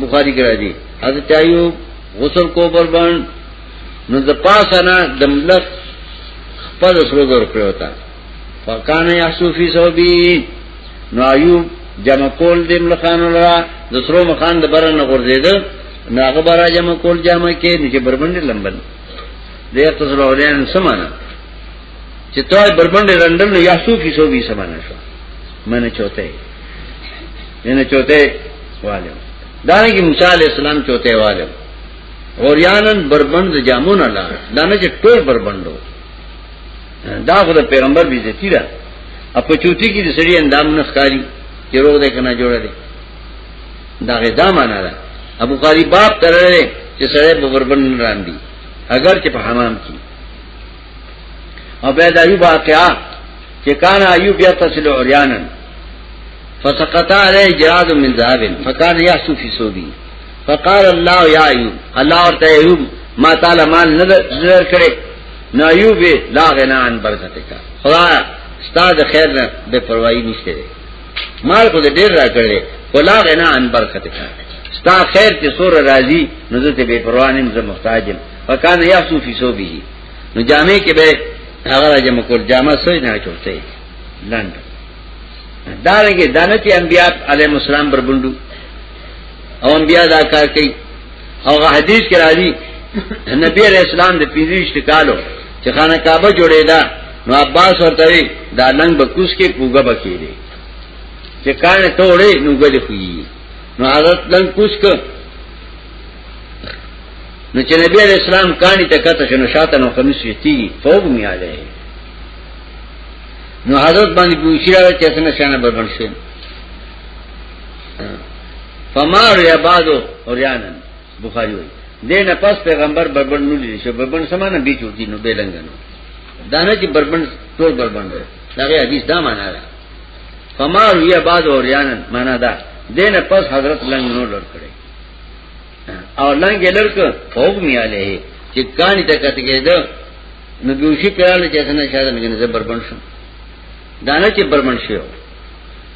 بخاری کرا دی حضرت ایوب غسل کو بربن نو د پاسه نه دملک خپل سره ګور کړو تا فکان یحسو فی صوبی نو ایوب جمع کول دیم لخان لرا د سرو مخان د برن غورځیدل ناغه برا جمع کول جمع کې نشه بربند لمبل دې ته زړه ولین سمانه چې توای بربند رندل نو یا سو کی سو بي سمانه شو منه چوته منه چوته والو دانه کې موسی عليه السلام چوته والو اوریانن بربند جامون الله دانه چې ټول بربندو دا خو د پیغمبر بي عزتي ده اپ چوتی کې د سړي اندام نه ښکاری چې روغ ده کنه جوړه ده دا غدا معنا ده ابو قاری باب ترره چې سړی په بربند راندي اگر چې په حمام کې او بیا د ایوب واقعا چې کان ایوب یا تسل اوریانن فسقط علی جراد من ذهب فکان یحسو فی صوبی فقال الله یا ایوب الله ورته ایوب ما تعالی مال نظر کړي نو ایوب لا غنا عن برکتک خدا استاد خیر نه بے پروايي نشته مال خو دې ډیر را کړې ولا غنا ان برکت کا ستا خیر ته سور راضی نو زه ته بے پروا نیم زه محتاجم فکان یاسو فی سو به نو جامع کې به هغه جمع کول جامع سوی نه چورته لند دارنګه دانه چې انبیاء علیهم السلام بربندو او انبیاء دا کار کوي او حدیث کې راځي نبی علیہ السلام د پیریش کالو چې خانه کعبه جوړېدا نو عباس ورته وی دا لنګ بکوس کې پوګه بکی دی چې کان ټوړې نو ګلې خوې نو حضرت لنګ کوس ک نو چې نبی علیہ السلام کانی ته کته شنو شاته نو خمیس ویتی فوق میاله نو حضرت باندې پوښی راو چې څنګه شانه بربند شي فمار یا بادو اوریانن بخاری وایي دینه پس پیغمبر بربند نه لري چې بربند سمانه به چوتي نو به لنګ نه دانه چې بربند ټول بربند دغه حدیث دا معنا ده فما روی بعد اوریان معنا ده دینه پس حضرت لنګ نو لړ کړي او لنګ لړک فوق میاله چې کانی ته کته کېده نو دوشي پیاله چې څنګه شاده نه زبر بنشم دانه چې بربند شي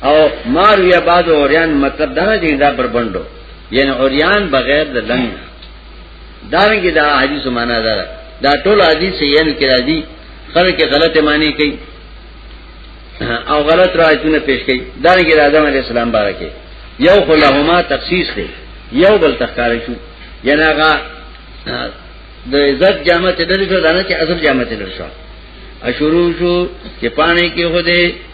او مار یا باد او اوریان مطلب دا نه دا بربندو یعنی اوریان بغیر د لنګ دارنګه دا حدیث معنا ده دا ټول حدیث یې کې راځي خلک غلط معنی کوي او غلط راځونه پیش کوي دارنګه د آدم علی السلام بارکه یو خلهما تخصیص دی یو بل تخکار شو یعنی هغه د عزت جامه ته دل شو دانه چې اصل جامه ته دل شو اشورو شو چې پانی کې هو دې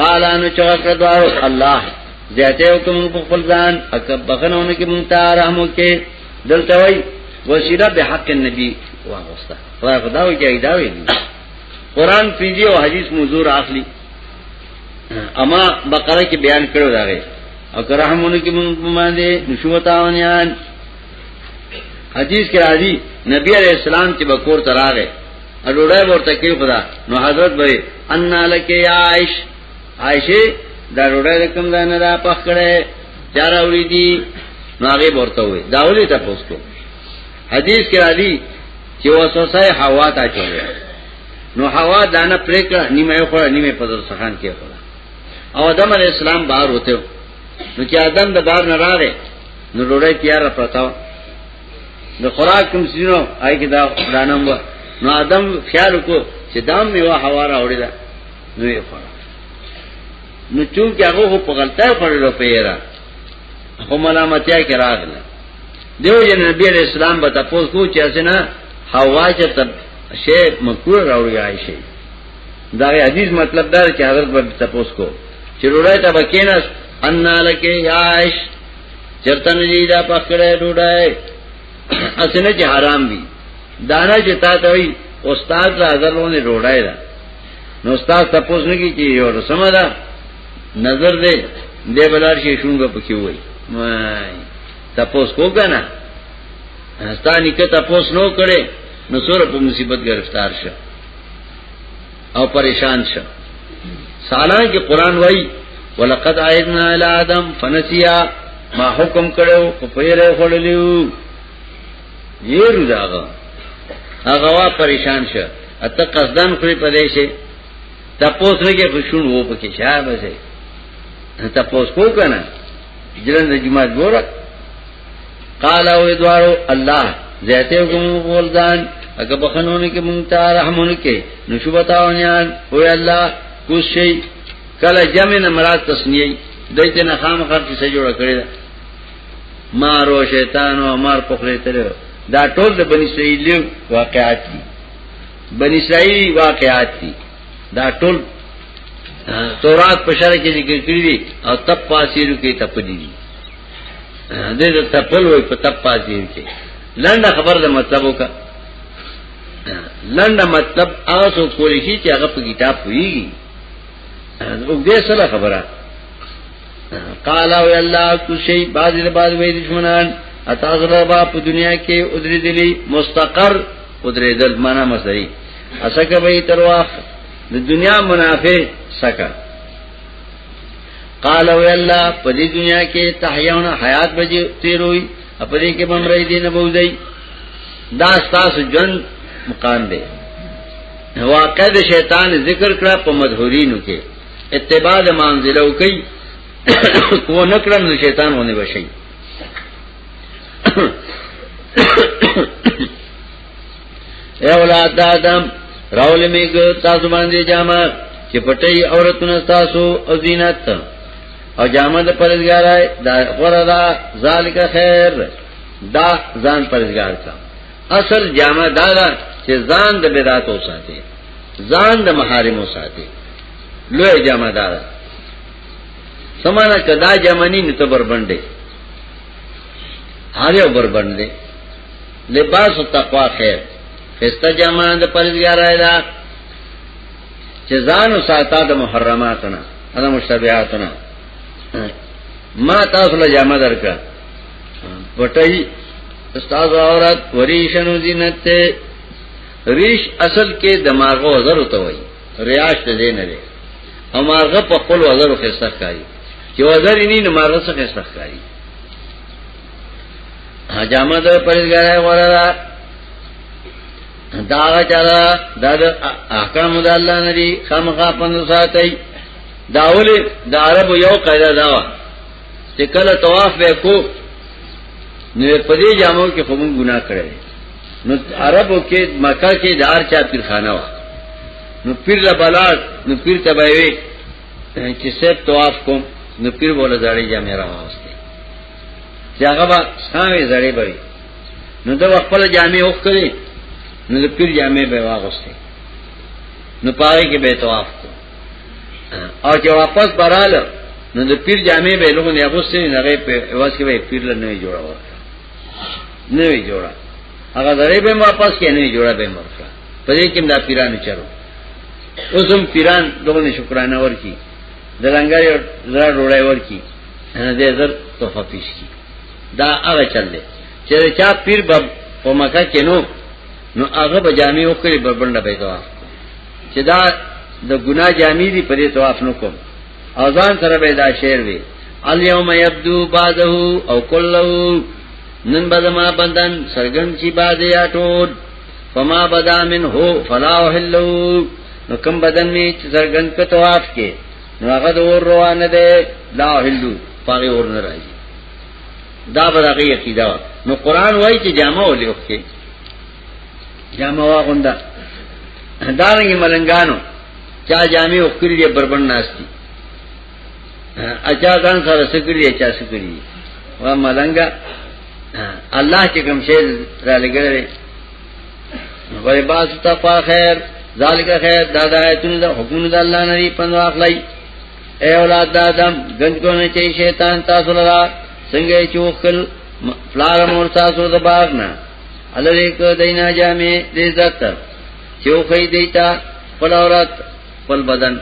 قالانو چغه کړو الله زیاته حکم په خپل ځان اکه بخنونه کې مونږ ته آرام وکې دلته وای وسیله به حق النبی واغستا خدای خدا وی کې دا وی قرآن پیږي او حدیث مزور اخلي اما بقره کې بیان کړو دا غي او کرامونه کې مونږ باندې نشوتاونیان حدیث کې راځي نبی علیہ السلام چې بکور تراغه اډوړای ورته کې خدا نو حضرت به ان لک یا عائش عائشه دا ډوړای کوم دا نه دا پخ کړه چار اوری دي نو هغه ورته وي دا ولې تاسو کو حدیث کې راځي چې وسوسه هوا ته چولې نو هوا دانه پریکړه نیمه خو نیمه په در سخان کې خو او آدم علی السلام بار وته نو چې آدم د بار نه راغې نو ډوړای تیار پرتاو د خوراک کوم سينو آی کې دا دانم و نو ادم خیال کو چې دام میوه هوا را وړي دا نو یې خورا نو چون کې هغه په غلطه پړلو پیرا او ملامتیا کې راغله دیو جن نبی علیہ السلام به تاسو کو چې اسنه هوا چې تب شی مکور راوړي عائشه دا حدیث مطلب دا چې حضرت به تاسو کو چې روړای ته بکیناس ان لکه عائشه چرته نه دی دا پکړه ډوډای اسنه چې حرام وي دانا چې تا ته وي استاد لا غلونه ډوډای دا نو استاد تاسو نه کی چې یو رسم ده نظر دې دې بلار شي شونګه پکې وای وای تاسو کو کنه ستانی که تاسو نو کړي نو سره په مصیبت گرفتار شه او پریشان شه سالان کې قران وای ولقد عهدنا الى ادم فنسيا ما حکم کړو په پیره خړلیو یې روداغه هغه وا پریشان شه اته قصدن خوري پدې شي تاسو نه کې خوشون وو پکې شابه سي تاسو کو کنه جلن د جمعه ګورک قال او ادوارو الله زیته کوم ولدان اګه بخنونه کې مونږ ته رحمونه کې نشوبتاونیان او الله کوس شي کله جمع نه مراد تسنیه دایته نه خام خر څه جوړ کړی مارو شیطان او مار پخله تر دا ټول د بنی اسرائیل واقعات دي بنی اسرائیل واقعات دي دا ټول تورات په شرع کې ذکر کړی دي او تب پاسیرو کې تپدي دي دې ته تپل وي په تب پاسیر کې لنډه خبر ده مطلب وکړه لنډه مطلب تاسو کولی شي چې هغه په کتاب ویږي او دې سره خبره قال او الله کو شی باز له باز وې دشمنان اتاغره با په دنیا کې ادری دلی مستقر ادری دل معنا مسری اسکه به ترواخ د دنیا منافع سکه قال او الله په دې دنیا کې تحیاونه حیات به تیروي په دې کې بمرې دي نه بوځي دا ستاسو جن مقام دی واقع د شیطان ذکر کړه په مدهورینو کې اتباع د منزلو کوي کو نکړم نو شیطان ونه بشي اے اولاد دا آدم راول میگ تاسو باندې جامع چې پټي عورتونه تاسو او زینت او جامع د پرزګارای دا غره دا ذالک خیر دا ځان پرزګار کا اصل جامع دا دا چې ځان د بدعت او ساتي ځان د محارم او ساتي لوی جامع دا دا سمانا کدا جامع نه ته بربندې هغه بربندې لباس تقوا خیر خسته جامه د پرزګار ایدا چې ځان او ساته د محرماتنا انا مشتبهاتنا ما تاسو له جامه درکا پټي استاد عورت وریشنو زینت ته ریش اصل کې دماغو زرو ته وای ریاش ته دی نه دی او مارغه په خپل وزرو خسته کوي چې وزر یې نه مارغه څخه خسته کوي حجامه ده پرزگاره غوره ده داغا چالا دا دا احکام دا اللہ ندی خامخا پندو ساتی داولی دا عربو یو قیده داوا چه کل تواف بے کو نو پدی جامو کې خمون گناہ کرده نو عربو کې مکہ کې دار چا پیر خانه وا نو پیر لبلار نو پیر تبایوی چې سب تواف کوم نو پیر بوله داړي جامې راوسته چې هغه به ساوي زړې بوي نو دا خپل جامع وکړي نو د پیر جامع به واغسته نو پاره کې به طواف کو او چې واپس براله نو د پیر جامع به لوګو نه اغوستې نه غي په واس کې به پیر له نه جوړا ورته نه وی جوړا هغه زړې به واپس کې نه جوړا به مرخه په دې کې دا پیرانو چلو اوسم پیران دغه شکرانه ورکی دلنګر زړه ډوړای ورکی نه دې زر تحفه پیش کی دا هغه چل دی چې چا پیر باب په مکه کې نو نو هغه به جامع وکړي بربنده به دا چې دا د ګناه جامع دي پرې طواف نو کوم اذان سره به دا شعر وی الیوم یبدو بعده او کله نن بدما بندن سرګن چی باد یا ټول فما بدا من هو فلا وحلو نو کم بدن می سرګن په طواف کې نو هغه د اور روانه ده لا هلو پاره اور نه راځي دا به هغه عقیده نو قران وایي چې جامه ولې وکړي جامه واغوندا دا رنګ ملنګانو چا جامې وکړي دې بربند ناشتي اچا ځان سره سکړي اچا سکړي وا ملنګا الله چې کوم شی را لګره وای باس تقوا خیر ذالک خیر دا د آیتونو د حکم د الله نه دی پنځه اخلي اے اولاد د آدم گنج کو نه چي شیطان تاسو لرا څنګه چوخل فلار مور تاسو د باغ نه الری کو دینا جامې دې عزت چوخی دیتا پلاورات پل بدن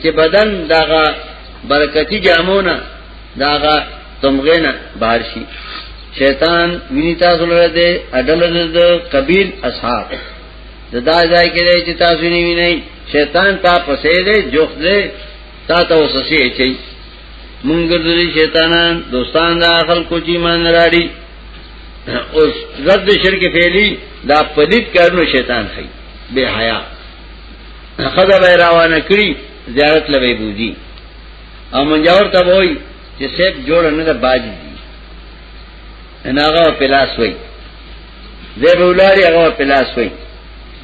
چې بدن داغه برکتی جامونه داغه تمغه نه بهر شي شیطان ویني تاسو لره دې اډل د قبیل اصحاب دا ځای کې چې تاسو نه ویني شیطان تا پسې دې جوخ دې تا ته وسسي چي مونږ ګرځي شیطانان دوستان دا خلکو چې مان راړي اوس رد شرک فعلی دا پلیت کارونه شیطان خي بے حیا خدا به روانه کړی زیارت لوي بوزي او منجور ته وای چې سیب جوړ نه ده باج دي اناغه پلاس وای زه به ولاري هغه پلاس وای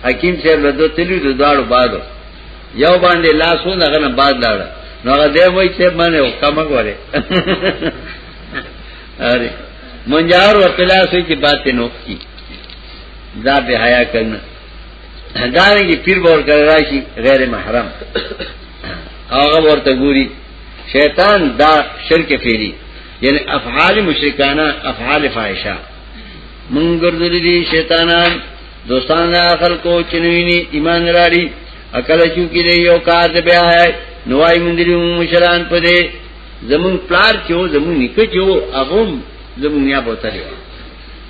حکیم صاحب له دوه تلو د داړو بادو یو باندې لاسو نه غنه باد لاړ نو هغه دی وای چې باندې حکم غوړي اره منجور و پلاس وای چې باتې نوخ کی دا به حیا کنه دارنګي پیر باور کړی راشي غیر محرم هغه ورته ګوري شیطان دا شرک فعلی یعنی افعال مشرکانه افعال فاحشه مونږ ګرځولې دي شیطانان دوستان دا خلکو چنویني ایمان راړي عقل چو کې دی یو کار دی بیا نوای مونږ دي مشران په دې زمون پلار چو زمون نکچو اغم زمون یا بوتره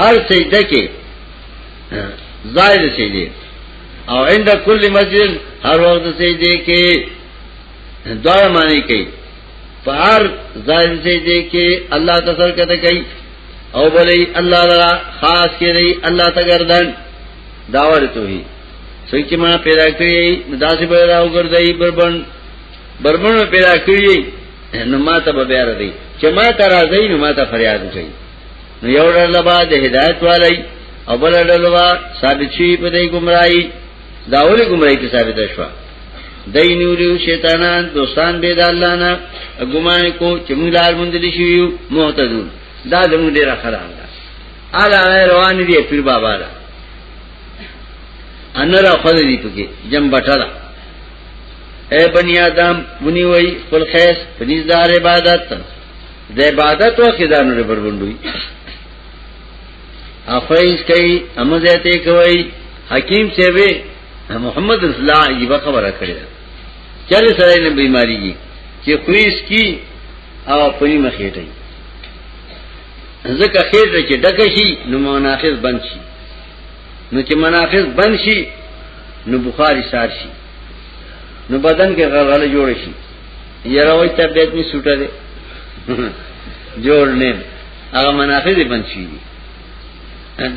هر سجده کې ځای د سجده او عند کل مسجد هر وخت سجده کې دا معنی کوي په هر ځای د سجده کې الله تسر کته کوي او بلې الله لرا خاص کې دی الله ته گردن داور توحید څنګه چې ما پیدا کړی داسې به راو ګرځي بربند بربند پیدا کړی نو ما ته به بیا راځي چې ما ته راځي نو ما ته فریاد کوي نو یو ډول به د هدایت والی او بل ډول به ثابت شي په دې گمراهي دا ولې گمراهي کې ثابت شوه دای نیولیو شیطانان دوستان بيد الله نه ګمان کو چې موږ لار مونږ دي شيو معتدون دا زموږ ډیر خراب ده اعلی روان دي پیر بابا دا ان را خو دې پکې جم بټلا اے بنی آدم منی وای خپل خیس پنځ دار عبادت د عبادت وخت دا نور بربندوي افایز کوي امزهته کوي حکیم سیوی محمد رسول الله عجیب خبره کړې ده چره سره نه بیماری کی چې خویس کی او پنی مخېټه ځکه خیر چې ډک شي نو منافس بند شي نو چې منافس بند شي نو بخاری سار شي نو بدن کې غلغله جوړ شي یاره وای طبیعت می سوټه دی جوړ نه هغه منافع دي بند شي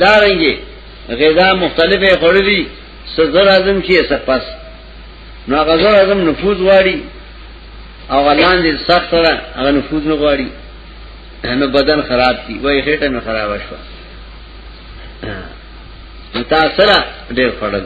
دا رنګي غذا مختلفه خورلي صدر اعظم کې سپس نو هغه صدر اعظم نفوذ واړي او غلان دي سخت را هغه نفوذ نه واړي نو بدن خراب کی وای خېټه نه خراب شو تاسو را ډېر خړل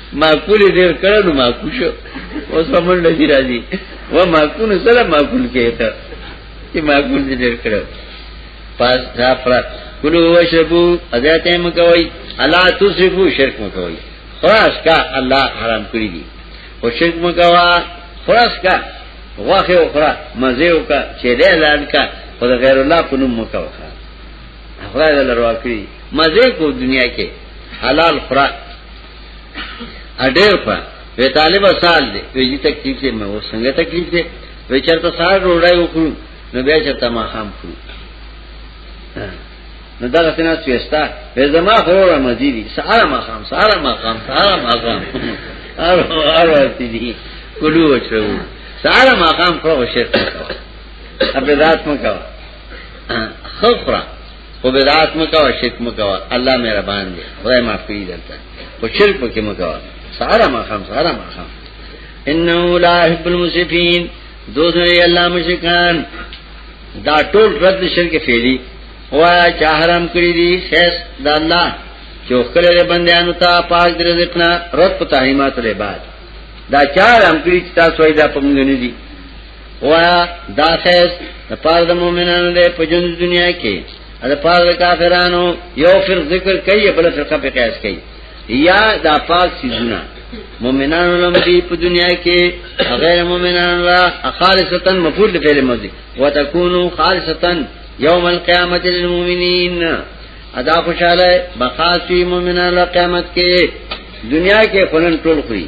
معقول ډیر کړه نو معقول شو اوس په منډه دی راځي و معقول سره معقول کېته چې معقول دې ډیر کړه پاس دا پر کلو وشبو اذات هم کوي الله تسفو شرک مکوي خلاص کا الله حرام کړی دي او شرک مکوا خلاص کا واخه او خرا مزه او کا چې دې اعلان کا خدای غیر الله په نوم مکوا خدای دې لروا کړی مزه کو دنیا کې حلال خرا اډیر په وی طالب سال دی وی جی تکلیف دی مې و څنګه تکلیف دی وی چرته سار روړای وکړو نو بیا چرته ما خام کړو نو دا غتنا سویستا وی زما خورا مزیدی سارا ما خام سارا ما خام سارا ما خام ارو ارو ارتی دی کلو وچرو سارا ما خام خورا شرک مکوا اب رات مکوا خفرا خو بدعات مکوا شرک مکوا الله مهربان دی خدای معاف کوي دلته خو شرک پکې مکوا سارا ما خام سارا ما خام انه لا يحب المسرفين دوسری الله مشکان دا ټول رد شرک فعلی وا چا حرام کړی دي خیس د الله چې خپل بندیانو ته پاک د رزق نه رد په تحریمات له بعد دا چا حرام کړی چې تاسو یې دا پمګنی دي وایا دا خیز د پاره د مؤمنانو دی په جون دنیا کې د پاره د کافرانو یو فر ذکر کوي بل فرقه په قیاس کوي یا دا پاک سيزونه مؤمنانو لم دی په دنیا کې غیر مؤمنانو را خالصتا مفعول د فعل ماضی وتكونو خالصتا یوم القیامه للمؤمنین ادا خوشاله بخاصی مؤمنانو قیامت کې دنیا کې خلن ټول خوري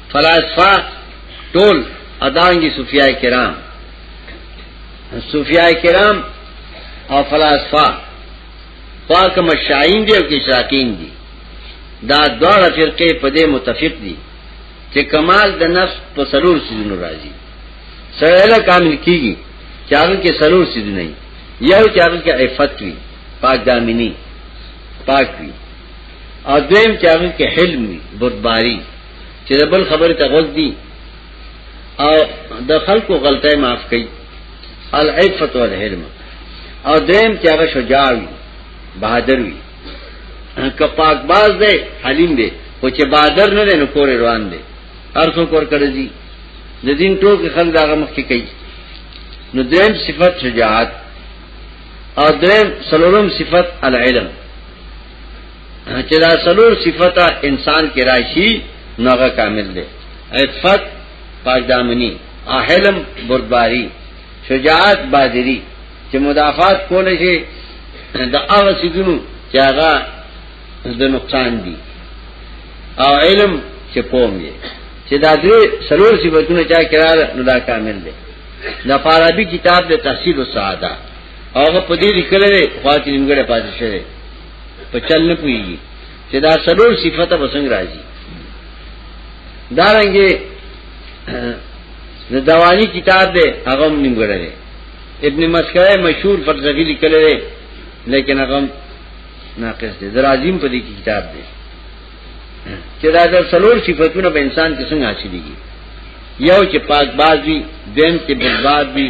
فلاسفه ټول ادانګي صوفیا کرام صوفیا کرام او فلاسفه پاک مشاین دی او کې شاکین دي دا دواړه فرقه په دې متفق دي چې کمال د نفس په سلور سيزونو راځي سره له کامل کیږي چې هغه کې سلور سيزونه یو چې هغه کې عفت وي پاک دامنی پاک وي او دویم چې هغه کې حلم وي بردباری چې د بل خبرې ته غوږ دي او د خلکو غلطۍ معاف کوي العفت والحلم او دیم چې هغه شجاع وي بہادر وي که پاک باز دی حلیم دی او چې بہادر نه دی نو کور روان دی هر څوک ور کړی دي د دین ټوک خلک هغه مخ کې کوي نو دیم صفت شجاعت او دیم سلورم صفت العلم چې دا سلور صفته انسان کې راشي نو هغه کامل دی عفت پاکدامنی احلم بردباری شجاعت بادری چې مدافعات کول شي د هغه سګونو چې هغه د نقصان دي او علم چې پوم یې چې دا درې سلور صفاتونه چا کرار نو دا کامل دی د فارابي کتاب د تحصیل السعاده هغه په دې لیکل دی خاطر نیمګړې پاتې شوی په چل نه پويږي چې دا سلور صفته بسنګ راځي دا رنګه د دوانی کتاب دی هغه هم نیمګړی ابن مسکره مشهور فلسفي لیکلی دی لیکن هغه ناقص دی درازیم په دې کتاب دی چې دا د سلور صفاتونه په انسان کې څنګه حاصلېږي یو چې پاک باز وي دیم چې بد باز وي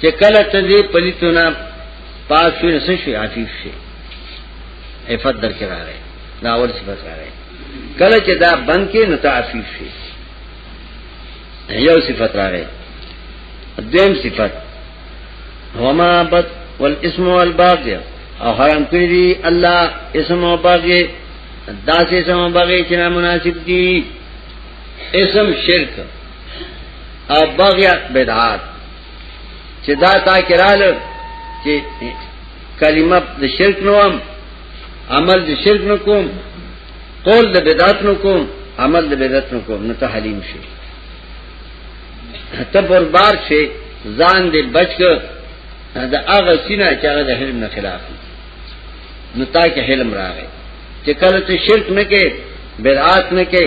چې کله ته دې پلیتونه پاک شو نو شي عفیف شي عفت درکې راغی دا اول صفت راغی کله چې دا بند کې نو ته عفیف شي یو صفت راغی دیم صفت وما بد والاسم والباغي او حرام کړی دی الله اسم او باغي داسې اسم او باغي چې نامناسب دي اسم شرک او بغیا بدعات چې دا تا کرال چې کلمه د شرک نو هم عمل د شرک نو کوم قول د بدعت نو کوم عمل د بدعت نو کوم نو ته حلیم شي ته بربار شي ځان دې بچ کړ دا هغه سینه چې هغه د حلم نه خلاف نو تا کې حلم راغی چې کله ته شرک نه کې بدعات نه کې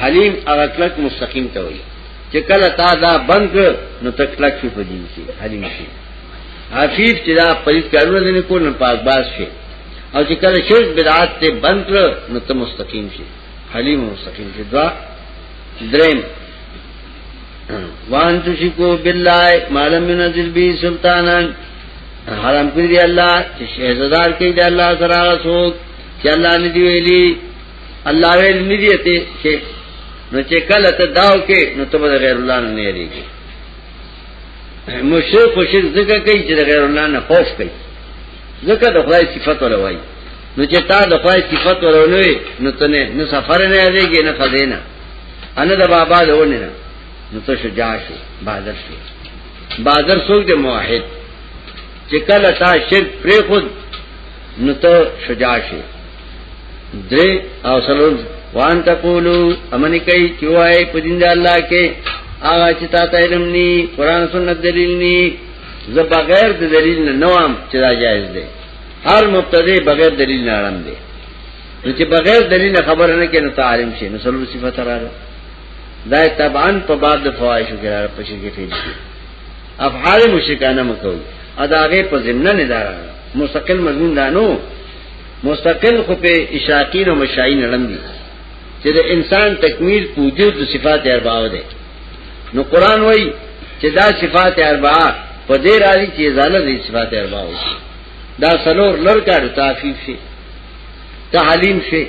حلیم هغه کلک مستقیم ته وایي چې کله تا دا بند کړ نو تک کلک شو په دین کې حلیم شي حفیظ چې دا پلیت کارونه نه کول نه پاک باز شي او چې کله شرک بدعات ته بند کړ نو ته مستقیم شي حلیم مستقیم شي دا دریم وان تشکو بالله مالم منزل بی سلطانا حرام کړی دی الله چې شهزادار کوي د الله سره غوښوک چې الله نه دی ویلي الله ویل ندی ته چې نو چې کله ته داو کې نو ته به غیر الله نه یریږي مشرک خو شرک ذکر کوي چې غیر الله نه خوف کوي ذکر د خدای صفات ولا وایي نو چې تا د خدای صفات ورولوي نو ته نه نه سفر نه یریږي نه خزینه ان د بابا لونه نه نو ته شجاع شي بازر شي بازر څوک دی موحد چې کله تا شرک پرې خود نو ته شجاع شي درې او سلور وان تقولو امن کوي چې وای په دین د الله کې هغه چې تا ته علم ني قران سنت دلیل ني زه بغیر د دلیل نه نوام چې دا جایز دی هر مبتدی بغیر دلیل نه آرام دی نو چې بغیر دلیل خبره نه کینو ته عالم شي نو سلور صفات راغله دا طبعا په باب د فوایشو کې راغله په شرک فعل کې افعال مشرکانه مکو ادا هغه په ضمن نه دارا مستقل مضمون دانو مستقل خو په اشراقین او مشاین لړم دي چې د انسان تکمیل په وجود د صفات اربعه ده نو قران وایي چې دا صفات اربعه په دې راځي چې ازاله دي صفات اربعه وشي دا سلور لر کار تعفیف شي تعلیم شي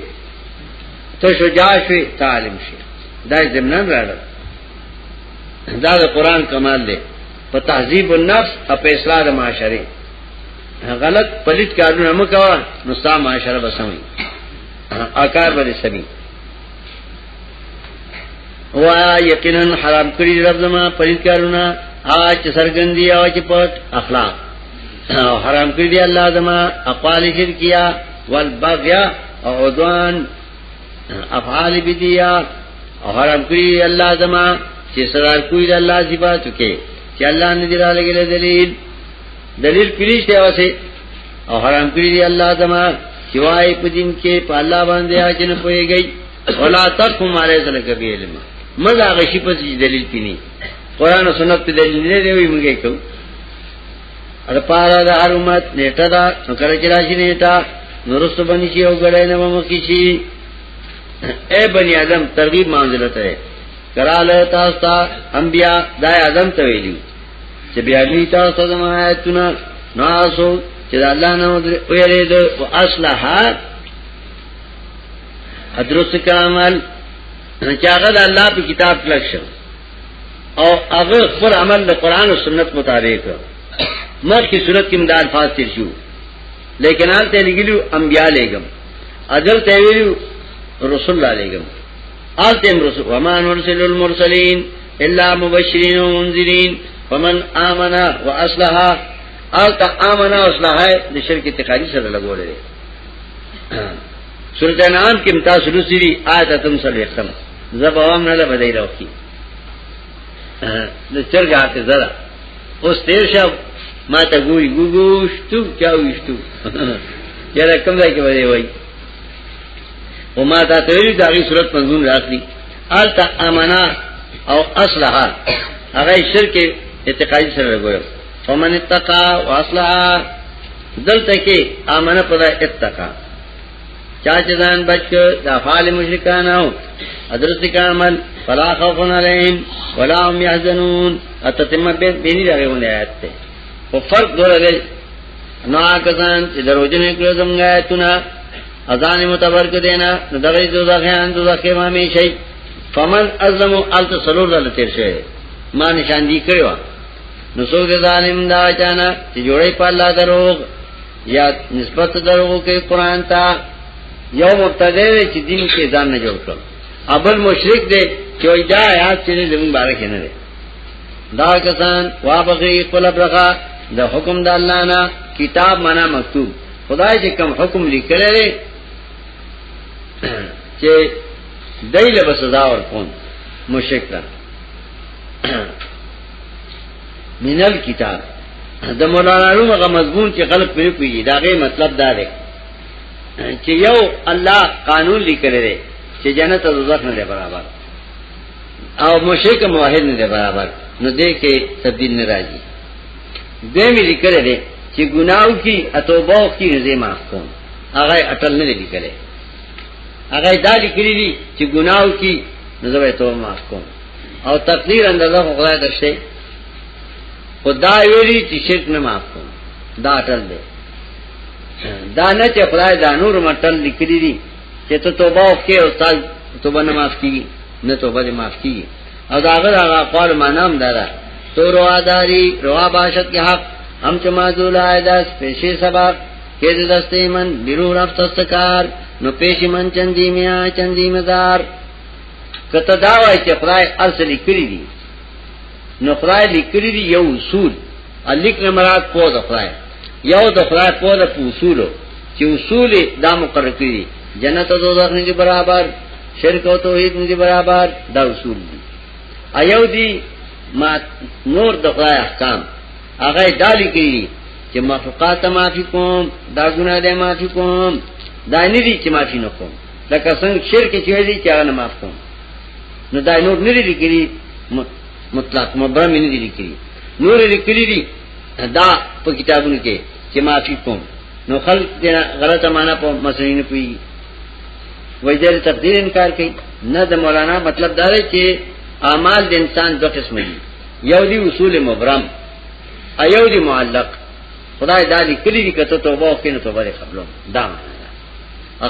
تشجاع شي تعلیم شي دا زمنان راړل دا د قران کمال دی په تهذیب النفس او په اصلاح د معاشره غلط پلیت کارونه مکوا نو ستا معاشره بسوي اکار باندې سمي وا یقینا حرام کړی رب زما پلیت کارونه اج سرګندی او چې پټ اخلاق او حرام کړی دی الله زما اقوال شرکیا والبغیا او عدوان افعال بدیا او حرام کړی الله زما چې سره کوی د الله صفاتو کې چې الله نه دی را لګل دلیل دلیل پیلیش دی واسه او حرام کړی دی الله زما سوای په دین کې په الله باندې اجن پويږي ولا تقم علی ذلک به علم مزه غشي په دلیل پینی قران او سنت په دلیل نه دی وی موږ کو ار پارا د هر امت نیټه دا کله چې راشي نیټه نورست باندې شي او ګړې نه مو کې شي اے بنی آدم ترغیب مانځلته کراله تاسو ته انبیا دای آدم ته ویلو چې بیا دې تاسو د آیاتونه ناسو چې الله نه ویلې د او اصلح ادرس کامل چې هغه د الله په کتاب کې لښو او هغه خپل عمل د قران او سنت مطابق مخکې صورت کې مدار فاز تیر شو لیکن آل ته لګیلو انبیاء لګم اجل ته ویلو رسول الله لګم آتم رسول وما نرسل المرسلين الا مبشرين ومنذرين فمن آمن واصلح آلتا آمن واصلح ہے د شرک اعتقادی سره لګول دي سورۃ انعام کې متاثر لسری آیت تم سره ختم زبوام نه بدای راوکی د چرګ آتے زړه اوس تیر شو ما ته ګوي ګوګوشتو چاوشتو یاره کوم ځای کې وځي وای او ما تا ته ویل دا غي صورت پنځون راځي التا امنا او اصلها هغه شرک اعتقادي سره لګوي فمن اتقى واصلها دلته کې امنه پر اتقا چا چې ځان بچ د افعال مشرکانو حضرت کامل فلا خوف علیهم ولا هم يحزنون اتتم بین بینی راغونه آیات ته او فرق دورګل نو آکسان چې دروځنه کړو زمګایتونه اذان متبر کو دینا دغه دوزخ ان دوزخ کې مامي شي فمن ازلم الت سلور دل تیر شي ما نشان دی کړو نو څو دې ظالم دا چانا چې جوړې په الله دروغ یا نسبت دروغ کې قران ته یو مبتدی چې دین کې ځان نه جوړ کړ ابل مشرک دې چې دا آیات چې زمون بارک نه ده دا کسان وابغي خپل برخه د حکم د الله نه کتاب معنا مکتوب خدای چې کم حکم لیکلی دی چې دای له به سزا ورکوم مشرک ته مینل کتاب د مولانا روم هغه مضمون چې غلط پرې پیږي دا غي مطلب دا دی چې یو الله قانون لیکلی دی چې جنت او دوزخ نه برابر او مشرک موحد نه برابر نو دې کې تبدیل نه راځي دې مې لیکل دي چې ګناو کی اتوبه او کی رضی معاف کوم هغه اٹل نه لیکل هغه دا لیکل دي چې ګناو کی نظر توبه معاف کوم او تقدیر اندازه خدای درشه خدا ویلی چې شرک نه معاف کوم دا اٹل دی دا نه چې خدای دا نور مټل لیکلی دي چې ته توبه وکې او تاسو توبه نه معاف کیږي نه توبه دې معاف کیږي او دا غره هغه قول معنام دارا تو روا داری روا باشد کې حق هم چې مازول آیداس پیشې سبق کې د دستې من بیرو رفت سکار نو پیشې من چندی میا چندی مزار کته دا وای چې خدای اصل کړی دی نو خدای لیکلی دی یو اصول الیک نه مراد په د خدای یو د خدای په د اصولو چې اصول دا مقرر کړی جنت او دوزخ نه برابر شرک او توحید ندی برابر دا اصول دی ایو دی ما نور د خدای احکام هغه دالی کی چې مخلوقات معافی کوم دا ګناه دې معافی کوم دا نه دي چې معافی نه کوم لکه څنګه شرک چې دي چې هغه نه معاف کوم نو دا نور نه دي کړی مطلق مبرم نه دي کړی نور دې کړی دي دا په کتابونو کې چې معافی کوم نو خلق دې غلطه معنا په مسلې نه پوي وای دې تقدیر انکار کوي نه د مولانا مطلب دا دی چې اعمال د انسان دوه قسم دي یو دی اصول مبرم ایو دی معلق خدای دا لیکلی دی کته توبه او کینه توبه لري قبلو دا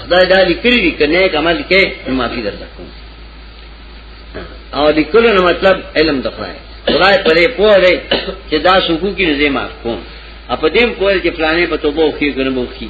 خدای دا لیکلی دی کنه یک عمل کې معافي درځکو او لیکلو نو مطلب علم د خدای خدای پرې پوه دی چې دا سکو کې نه زما کوم اپدیم کوی چې پلانې په توبه او کې کنه بوخي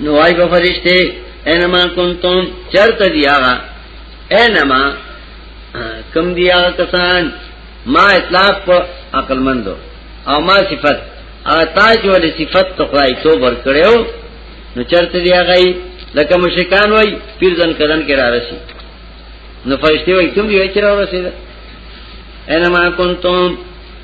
نو وای په فرشته انما کنتم چرت دی آغا انما کم دی آغا کسان ما اطلاق په عقل مندو او ما صفت او تا چې ولې صفت ته خدای تو بر کړو نو چرت دی آغا لکه مشکان وای پیر ځن کدن کې را رسی نو فرشته وای کوم دی چې را رسی انما کنتم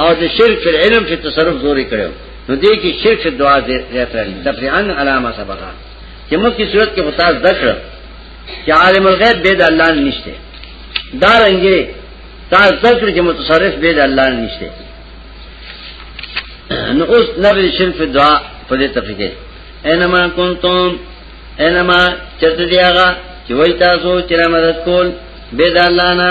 او د شرک فی العلم چې تصرف زوري کړو نو دې کې شرک دعا دې راځي تفریعا علامه سبقه چې موږ کی صورت کې متاز دکړ چې عالم الغیب به د الله نشته دا رنګي تاسو ذکر چې متصرف به د الله نشته نو اوس نبی شرک دعا په دې تفریقه انما کنتم انما چرته دیغه چې وای تاسو چې مدد کول به د الله نه